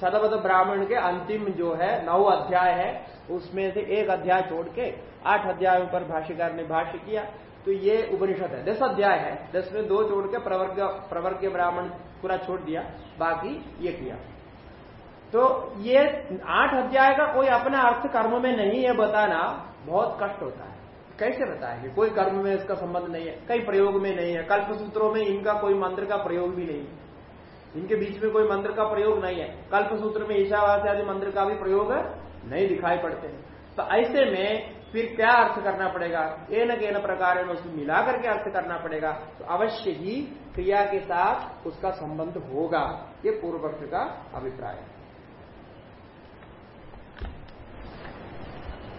A: सदवत ब्राह्मण के अंतिम जो है, नौ अध्याय है, उसमें से एक अध्याय छोड़ के आठ अध्यायों पर भाष्यकार ने भाष्य किया। तो ये उपनिषद है। दस अध्याय है। दस में दो छोड़ के प्रवर्ग प्रवर्ग ब्राह्मण पूरा छोड़ दिया, बाकी ये किया। तो ये आठ अध्याय का कोई अपना अर्थ कर्म में नहीं है, बताना बहुत कष्ट होता है। कैसे बताएँगे? कोई कर्म में इसका संबंध नहीं है, कई प्रयोग में नहीं है, कल्प सूत्रों में इनका कोई मंत्र का प्रयोग भी नहीं है। इनके बीच में कोई मंत्र का प्रयोग नहीं है। कल्प सूत्र में ईशावास आदि मंत्र का भी प्रयोग नहीं दिखाई पड़ते हैं। तो ऐसे में फिर क्या अर्थ करना पड़ेगा? ए न के न प्रकार में उसमें मिला करके अर्थ करना पड़ेगा। तो अवश्य ही क्रिया के साथ उसका संबंध होगा। ये पूर्व पक्ष का अभिप्राय है।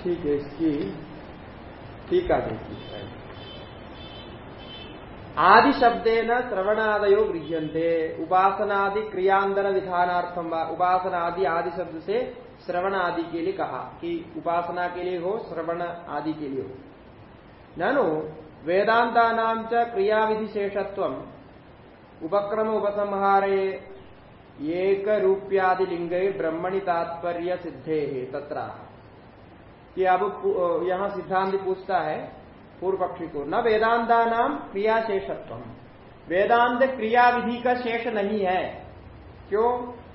A: ठीक है, इसकी टीका देखिए आदि शब्दे न श्रवणादयो गृह्यंते उपासनादि क्रियांदर विधानार्थम उपासनादि आदि शब्द से श्रवण आदि के लिए कहा कि उपासना के लिए हो, श्रवण आदि के लिए हो। ननु वेदांता नाम च क्रिया विधि शेषत्व उपक्रम उपसंहारे एक रूप्यादि लिंग ब्रह्मणि तात्पर्य सिद्धे तत्र ये अब यहाँ सिद्धांत पूछता है पूर्व पक्षी को, न वेदांता नाम क्रिया शेषत्व वेदांत क्रिया विधि का शेष नहीं है। क्यों?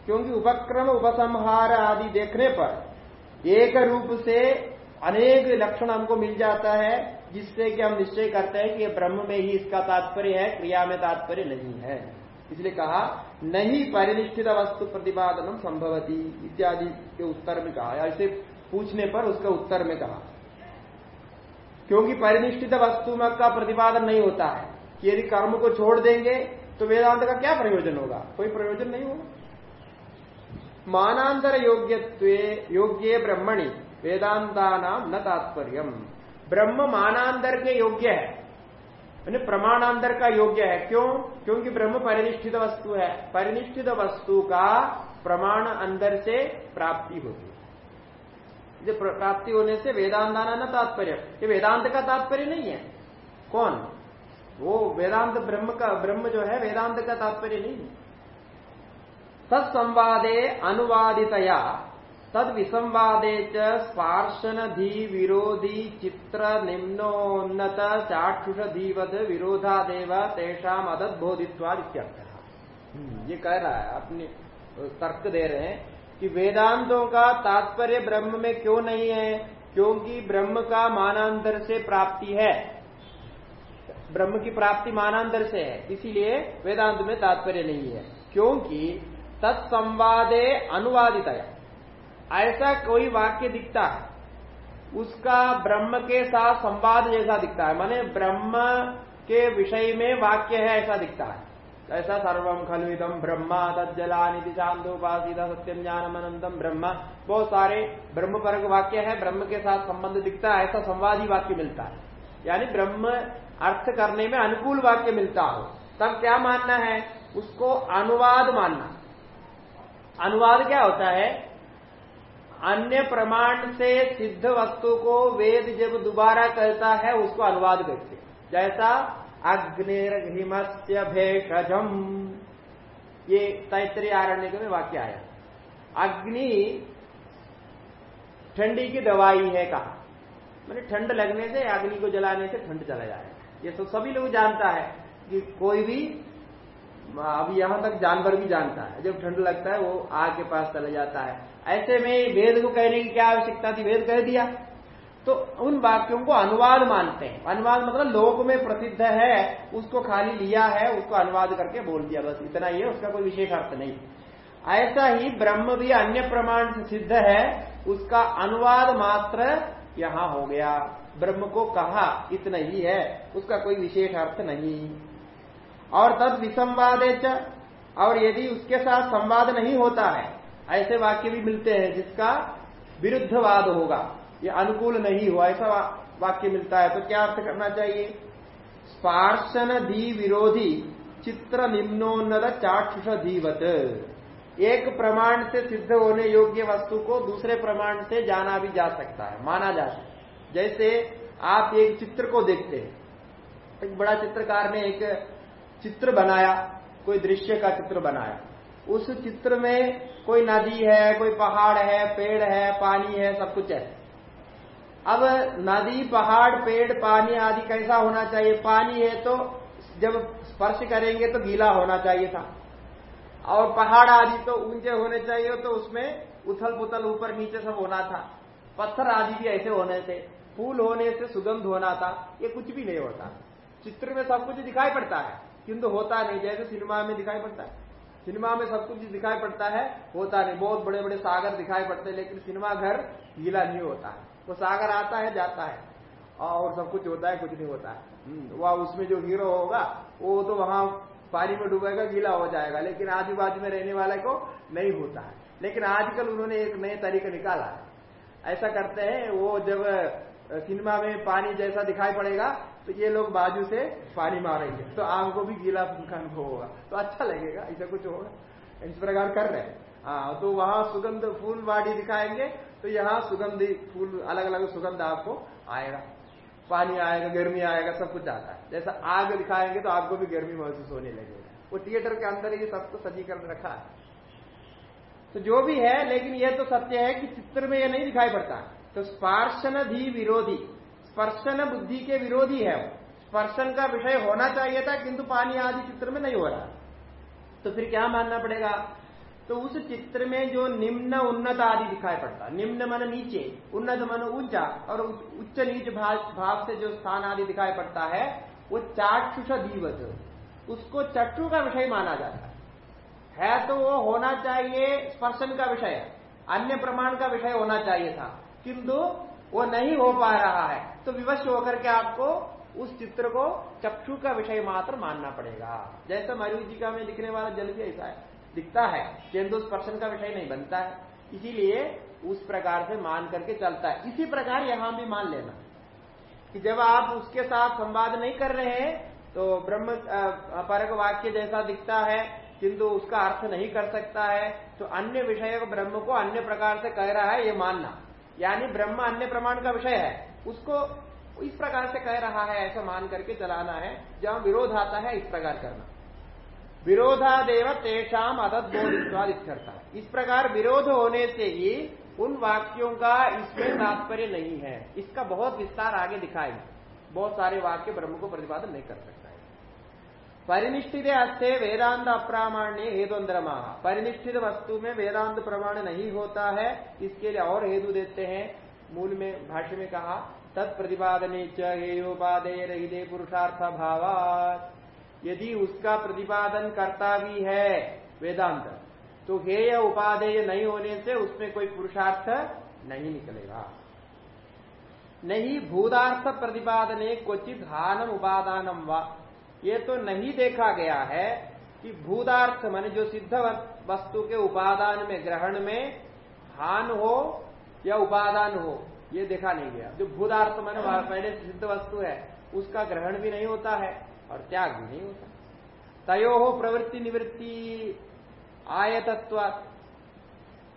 A: क्योंकि उपक्रम, उपसंहार आदि देखने पर एक रूप से अनेक लक्षण हमको मिल जाता है, जिससे कि हम निश्चय करते हैं कि ब्रह्म में ही इसका तात्पर्य है, क्रिया में तात्पर्य नहीं है। इसलिए कहा, नहीं परिनिष्ठित वस्तु प्रतिपादन संभवती, इत्यादि के उत्तर में कहा। ऐसे पूछने पर उसका उत्तर में कहा, क्योंकि परिनिष्ठित वस्तु में का प्रतिपादन नहीं होता है, कि यदि कर्म को छोड़ देंगे तो वेदांत का क्या प्रयोजन होगा? कोई प्रयोजन नहीं होगा. मानांतर योग्यत्व, योग्य ब्रह्मणि वेदांता नाम न तात्पर्य ब्रह्म मानांतर के योग्य है। प्रमाणांतर का योग्य है। क्यों? क्योंकि ब्रह्म परिनिष्ठित वस्तु है। परिनिष्ठित वस्तु का प्रमाण अंदर से प्राप्ति होती है प्राप्ति होने से वेदांताना न तात्पर्य। ये वेदांत का तात्पर्य नहीं है। कौन? वो वेदांत ब्रह्म का ब्रह्म जो है वेदांत का तात्पर्य नहीं है। तत्संवादे अनुवादितया। तद विसंवादे च धी विरोधी चित्र निम्नोन्नत चाक्षुष धीवद विरोधादेव तेषाम अदद्बोधित्वाद इत्यर्थ हम्म, ये कह रहा है अपने तर्क दे रहे हैं। कि वेदांतों का तात्पर्य ब्रह्म में क्यों नहीं है? क्योंकि ब्रह्म का मानांतर से प्राप्ति है। ब्रह्म की प्राप्ति मानांतर से है, इसीलिए वेदांत में तात्पर्य नहीं है। क्योंकि तत्संवादे अनुवादित ऐसा कोई वाक्य दिखता है, उसका ब्रह्म के साथ संवाद जैसा दिखता है। माने ब्रह्म के विषय में वाक्य है, ऐसा दिखता है। ऐसा सर्वम खलुदम ब्रह्मा तज्जला निधि शांतोपासिता सत्यम ज्ञानम अनंतम ब्रह्म। बहुत सारे ब्रह्म परक वाक्य है, ब्रह्म के साथ संबंध दिखता है, ऐसा संवादी वाक्य मिलता है। यानी ब्रह्म अर्थ करने में अनुकूल वाक्य मिलता हो, तब क्या मानना है? उसको अनुवाद मानना। अनुवाद क्या होता है? अन्य प्रमाण से सिद्ध वस्तु को वेद जब दोबारा कहता है, उसको अनुवाद करते जैसा अग्निर्घिमस्य भेषजम। ये तैतरी आरण्य में वाक्य आया। अग्नि ठंडी की दवाई है कहा। मैंने ठंड लगने से, अग्नि को जलाने से ठंड चला जाए। ये तो सभी लोग जानता है कि कोई भी, अब यहाँ तक जानवर भी जानता है। जब ठंड लगता है, वो आग के पास चला जाता है। ऐसे में वेद को कहने की क्या आवश्यकता थी? वेद कह दिया। तो उन वाक्यों को अनुवाद मानते हैं। अनुवाद मतलब लोक में प्रसिद्ध है, उसको खाली लिया है, उसको अनुवाद करके बोल दिया, बस इतना ही है, उसका कोई विशेष अर्थ नहीं। ऐसा ही ब्रह्म भी अन्य प्रमाण से सिद्ध है, उसका अनुवाद मात्र यहाँ हो गया। ब्रह्म को कहा, इतना ही है, उसका कोई विशेष अर्थ नहीं। और तद विसंवाद और यदि उसके साथ संवाद नहीं होता है, ऐसे वाक्य भी मिलते हैं जिसका विरुद्धवाद होगा। ये अनुकूल नहीं हुआ, ऐसा वाक्य मिलता है तो क्या अर्थ करना चाहिए? स्पार्शन धी विरोधी चित्र निम्नोन्नत चाक्षुष धीवत। एक प्रमाण से सिद्ध होने योग्य वस्तु को दूसरे प्रमाण से जाना भी जा सकता है, माना जा सकता जैसे आप एक चित्र को देखते हैं, एक बड़ा चित्रकार ने एक चित्र बनाया, कोई दृश्य का चित्र बनाया। उस चित्र में कोई नदी है, कोई पहाड़ है, पेड़ है, पानी है, सब कुछ है। अब नदी, पहाड़, पेड़, पानी आदि कैसा होना चाहिए? पानी है तो जब स्पर्श करेंगे तो गीला होना चाहिए था। और पहाड़ आदि तो ऊँचे होने चाहिए तो उसमें उथल पुथल ऊपर नीचे सब होना था। पत्थर आदि भी ऐसे होने थे। फूल होने से सुगंध होना था। ये कुछ भी नहीं होता। चित्र में सब कुछ दिखाई पड़ता है। किंतु होता नहीं। जैसे सिनेमा में दिखाई पड़ता है। सिनेमा में सब कुछ दिखाई पड़ता है। होता नहीं। बहुत बड़े बड़े सागर दिखाई पड़ते हैं, लेकिन सिनेमा घर गीला नहीं होता। है वो सागर आता है जाता है। और सब कुछ होता है कुछ नहीं होता है। हम्म, वह उसमें जो हीरो होगा वो तो वहाँ पानी में डूबेगा गीला हो जाएगा। लेकिन आजू बाजू में रहने वाले को नहीं होता है। लेकिन आजकल उन्होंने एक नए तरीका निकाला है। ऐसा करते हैं वो जब सिनेमा में पानी जैसा दिखाई पड़ेगा तो ये लोग बाजू से पानी मारेंगे। तो आग को भी गीला अनुभव होगा। तो अच्छा लगेगा ऐसा कुछ होगा। इस प्रकार कर रहे हैं। हाँ तो वहाँ सुगंध फूल बाड़ी दिखाएँगे तो यहाँ सुगंध फूल अलग अलग सुगंध आपको आएगा। पानी आएगा, गर्मी आएगा, सब कुछ आता है। जैसा आग दिखाएँगे तो आपको भी गर्मी महसूस होने लगेगा। वो थिएटर के अंदर ही सब तो सजीकरण रखा है। तो जो भी है, लेकिन यह तो सत्य है कि चित्र में यह नहीं दिखाई पड़ता। तो स्पर्शन धी विरोधी, स्पर्शन बुद्धि के विरोधी है स्पर्शन का विषय होना चाहिए था, किंतु पानी आदि चित्र में नहीं हो रहा। तो फिर क्या मानना पड़ेगा? तो उस चित्र में जो निम्न उन्नत आदि दिखाई पड़ता निम्न मन नीचे, उन्नत मन ऊँचा, और उच्च नीच भाव से जो स्थान आदि दिखाई पड़ता है, वो चाक्षुष दीवत। उसको चक्षु का विषय माना जाता है। है तो वो होना चाहिए स्पर्शन का विषय, अन्य प्रमाण का विषय होना चाहिए था। किंतु वो नहीं हो पा रहा है। तो विवश होकर के आपको उस चित्र को चक्षु का विषय मात्र मानना पड़ेगा। जैसे मरुजी का में दिखने वाला जल भी ऐसा है। दिखता है किंतु स्पर्शन का विषय नहीं बनता है। इसीलिए उस प्रकार से मान करके चलता है। इसी प्रकार यहाँ भी मान लेना कि जब आप उसके साथ संवाद नहीं कर रहे हैं तो ब्रह्म परक वाक्य जैसा दिखता है, किंतु उसका अर्थ नहीं कर सकता है तो अन्य विषय ब्रह्म को अन्य प्रकार से कह रहा है ये मानना। यानी ब्रह्म अन्य प्रमाण का विषय है। उसको इस प्रकार से कह रहा है, ऐसा मान करके चलाना है, जहाँ विरोध आता है, इस प्रकार करना। विरोधादेव तेषाम करता इस प्रकार विरोध होने से ही उन वाक्यों का इसमें तात्पर्य नहीं है। इसका बहुत विस्तार आगे दिखाएँगे। बहुत सारे वाक्य ब्रह्म को प्रतिपादन नहीं कर सकता है। परिनिष्ठित अस्थे वेदांत अप्रामाण्य हेतुन्द्रमा परिनिष्ठित वस्तु में वेदांत प्रमाण नहीं होता है। इसके लिए और हेतु देते हैं। मूल में, भाष्य में कहा, तत्प्रतिपादने चेयोपादेय रहिते पुरुषार्थ भावात यदि उसका प्रतिपादन करता भी है, वेदांत तो हेय उपाधेय नहीं होने से उसमें कोई पुरुषार्थ नहीं निकलेगा। नहीं भूदार्थ प्रतिपादने क्वचित हानम उपादानम व। ये तो नहीं देखा गया है कि भूदार्थ मान जो सिद्ध वस्तु के उपादान में, ग्रहण में हान हो या उपादान हो, ये देखा नहीं गया। जो भूदार्थ मान, पहले सिद्ध वस्तु है, उसका ग्रहण भी नहीं होता है। और त्याग भी नहीं होता। तयो हो प्रवृत्ति निवृत्ति आयतत्व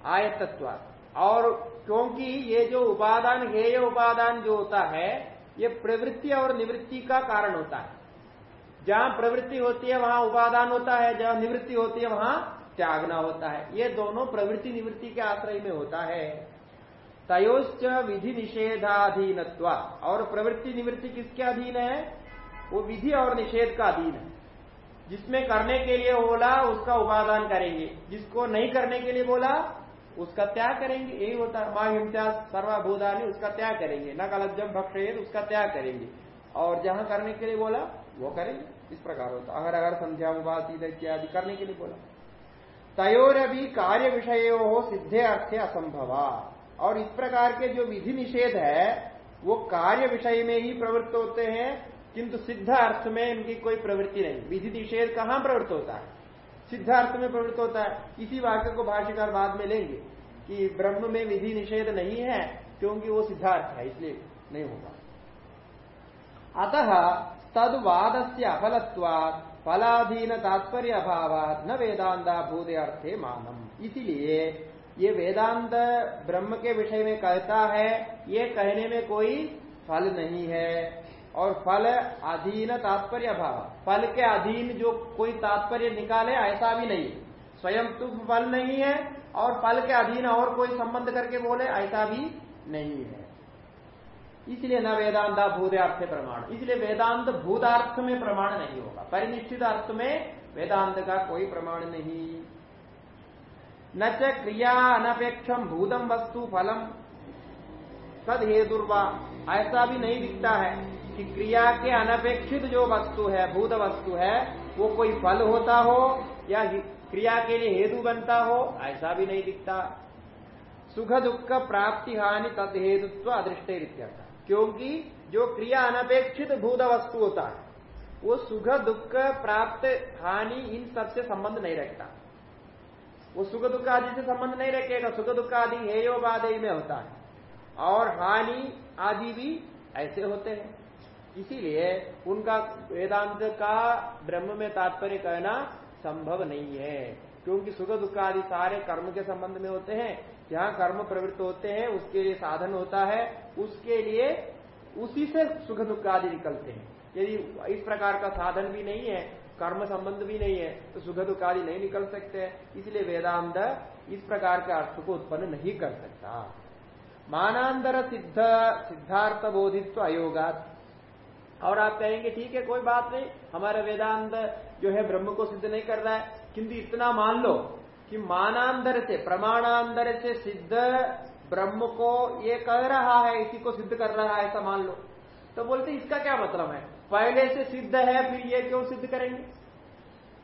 A: आयतत्व और क्योंकि ये जो उपादान, हेय उपादान जो होता है, ये प्रवृत्ति और निवृत्ति का कारण होता है। जहाँ प्रवृत्ति होती है, वहाँ उपादान होता है, जहाँ निवृत्ति होती है, वहाँ त्यागना होता है। ये दोनों प्रवृत्ति निवृत्ति के आश्रय में होता है। तयोश्च विधि निषेधाधीनत्व और प्रवृत्ति निवृत्ति किसके अधीन है? वो विधि और निषेध का अधीन है। जिसमें करने के लिए बोला, उसका उपादान करेंगे। जिसको नहीं करने के लिए बोला, उसका त्याग करेंगे। यही होता है माँ हिंसा सर्वाभूदानी उसका त्याग करेंगे। न कलजम भक्षेद उसका त्याग करेंगे। और जहाँ करने के लिए बोला, वो करेंगे। इस प्रकार होता अगर अगर संध्या उपासित इत्यादि करने के लिए बोला। तयोर अभी कार्य विषय हो सिद्धे अर्थे असंभवा। और इस प्रकार के जो विधि निषेध है, वो कार्य विषय में ही प्रवृत्त होते हैं। किंतु सिद्ध अर्थ में इनकी कोई प्रवृत्ति नहीं। विधि निषेध कहाँ प्रवृत्त होता है? सिद्धार्थ में प्रवृत्त होता है। इसी वाक्य को भाष्यकार बाद में लेंगे कि ब्रह्म में विधि निषेध नहीं है, क्योंकि वो सिद्धार्थ है, इसलिए नहीं होगा। अतः तदवाद से अफलत्वाद फलाधीन तात्पर्य अभाव न वेदांता भूत अर्थे मानम। इसीलिए ये वेदांत ब्रह्म के विषय में कहता है, ये कहने में कोई फल नहीं है। और फल अधीन तात्पर्य अभाव। फल के अधीन जो कोई तात्पर्य निकाले, ऐसा भी नहीं। स्वयं तो फल नहीं है और फल के अधीन और कोई संबंध करके बोले, ऐसा भी नहीं है। इसलिए न वेदांत भूतार्थ प्रमाण। इसलिए वेदांत भूतार्थ में प्रमाण नहीं होगा। परिनिश्चित अर्थ में वेदांत का कोई प्रमाण नहीं। न च क्रिया अनपेक्षम भूतम वस्तु फलम। सद हेतुर्वा। ऐसा भी नहीं दिखता है। कि क्रिया के अनपेक्षित जो वस्तु है, भूत वस्तु है, वो कोई फल होता हो या क्रिया के लिए हेतु बनता हो, ऐसा भी नहीं दिखता। सुख दुख प्राप्ति हानि तद हेतुत्व अदृष्टे क्योंकि जो क्रिया अनपेक्षित भूत वस्तु होता है, वो सुख दुख प्राप्त हानि इन सबसे संबंध नहीं रखता। वो सुख दुख आदि से संबंध नहीं रखेगा, सुख दुख आदि हेयोबादय में होता है। और हानि आदि भी ऐसे होते हैं। इसीलिए उनका वेदांत का ब्रह्म में तात्पर्य कहना संभव नहीं है। क्योंकि सुख दुख आदि सारे कर्म के संबंध में होते हैं, जहाँ कर्म प्रवृत्त होते हैं, उसके लिए साधन होता है, उसके लिए उसी से सुख दुख आदि निकलते हैं। यदि इस प्रकार का साधन भी नहीं है, कर्म संबंध भी नहीं है तो सुख दुख आदि नहीं निकल सकते। इसलिए वेदांत इस प्रकार के अर्थ को उत्पन्न नहीं कर सकता। मानांतर सिद्ध सिद्धार्थ बोधित्व अयोगात। और आप कहेंगे, ठीक है, कोई बात नहीं, हमारा वेदांत जो है ब्रह्म को सिद्ध नहीं कर रहा है। किंतु इतना मान लो कि मानांतर से, प्रमाणांतर से सिद्ध ब्रह्म को ये कह रहा है, इसी को सिद्ध कर रहा है, ऐसा मान लो। तो बोलते इसका क्या मतलब है? पहले से सिद्ध है, फिर ये क्यों सिद्ध करेंगे?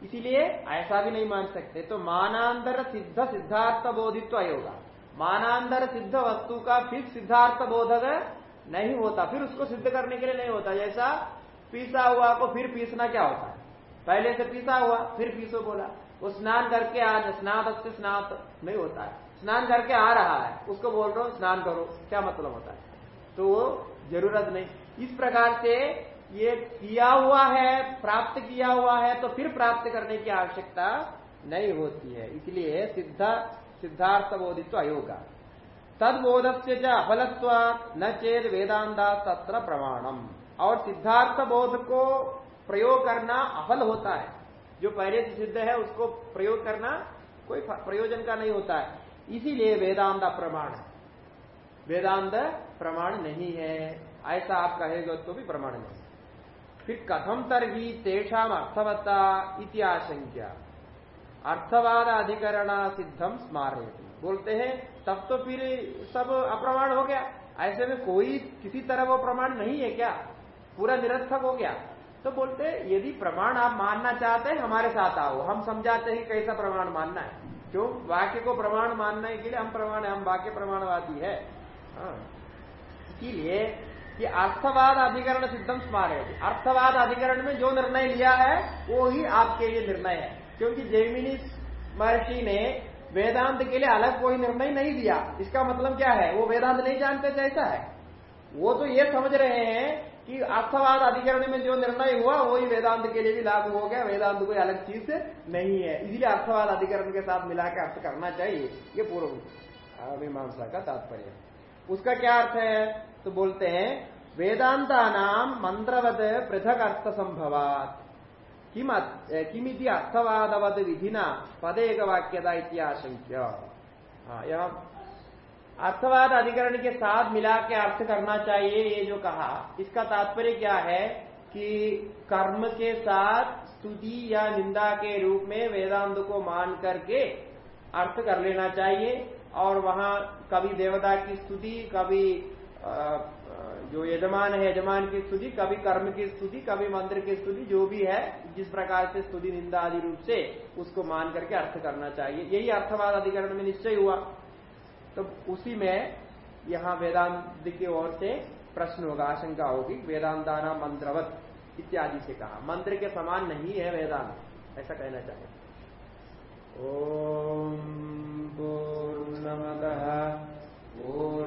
A: इसीलिए ऐसा भी नहीं मान सकते। तो मानांतर सिद्ध सिद्धार्थ बोधित्व होगा मानांतर सिद्ध वस्तु का फिर सिद्धार्थ बोधक नहीं होता। फिर उसको सिद्ध करने के लिए नहीं होता। जैसा पीसा हुआ को फिर पीसना क्या होता है? पहले से पीसा हुआ, फिर पीसो बोला। वो स्नान करके आ स्नात से स्नात नहीं होता है। स्नान करके आ रहा है। उसको बोल रहा हूँ, स्नान करो। क्या मतलब होता है? तो वो ज़रूरत नहीं। इस प्रकार से ये किया हुआ है, प्राप्त किया हुआ है तो फिर प्राप्त करने की आवश्यकता नहीं होती है। इसलिए सिद्धा, सिद्धार्थ बोधित्व अयोगा तद बोध से अफलत्व न चेत वेदांता तत्र प्रमाणम। और सिद्धार्थ बोध को प्रयोग करना अफल होता है। जो पहले से सिद्ध है, उसको प्रयोग करना कोई प्रयोजन का नहीं होता है। इसीलिए वेदांत प्रमाण है। वेदांत प्रमाण नहीं है। ऐसा आप कहेगा तो भी प्रमाण नहीं फिर कथम तरही तेषाम अर्थवत्ता इति आशंका अर्थवाद अधिकरण सिद्धम स्मारय बोलते हैं तब तो फिर सब अप्रमाण हो गया। ऐसे में कोई किसी तरह वो प्रमाण नहीं है क्या? पूरा निरर्थक हो गया। तो बोलते, यदि प्रमाण आप मानना चाहते हैं, हमारे साथ आओ। हम समझाते हैं कैसा प्रमाण मानना है। क्यों वाक्य को प्रमाण मानने के लिए हम प्रमाण हम वाक्य प्रमाणवादी है। हाँ। इसीलिए ये अर्थवाद अधिकरण सिद्धम स्मार अर्थवाद अधिकरण में जो निर्णय लिया है, वो ही आपके लिए निर्णय है। क्योंकि जेमिनी महर्षि ने वेदांत के लिए अलग कोई निर्णय नहीं दिया। इसका मतलब क्या है? वो वेदांत नहीं जानते ऐसा है। वो तो ये समझ रहे हैं कि अर्थवाद अधिकरण में जो निर्णय हुआ, वही वेदांत के लिए भी लागू हो गया। वेदांत कोई अलग चीज़ नहीं है। इसलिए अर्थवाद अधिकरण के साथ मिला के अर्थ करना चाहिए। ये पूर्व मीमांसा का तात्पर्य। उसका क्या अर्थ है? तो बोलते हैं वेदांता नाम मंत्रवत पृथक अर्थ संभवात किमिति अर्थवादवद विधिना पदेक वाक्यता इत्याशंक्य अर्थवाद अधिकरण के साथ मिला के अर्थ करना चाहिए, ये जो कहा। इसका तात्पर्य क्या है कि कर्म के साथ स्तुति या निंदा के रूप में वेदांत को मान करके अर्थ कर लेना चाहिए, और वहाँ कभी देवता की स्तुति, कभी जो यजमान है, यजमान की स्तुति कभी कर्म की स्तुति कभी मंत्र की स्तुति, जो भी है, जिस प्रकार से स्तुति निंदा आदि रूप से उसको मान करके अर्थ करना चाहिए। यही अर्थवाद अधिकरण में निश्चय हुआ। तो उसी में यहाँ वेदांत की ओर से प्रश्न होगा, आशंका होगी, वेदांताना मंत्रवत इत्यादि से कहा। मंत्र के समान नहीं है वेदांत, ऐसा कहना चाहिए। ॐ पूर्णमदः पूर्णमिदम्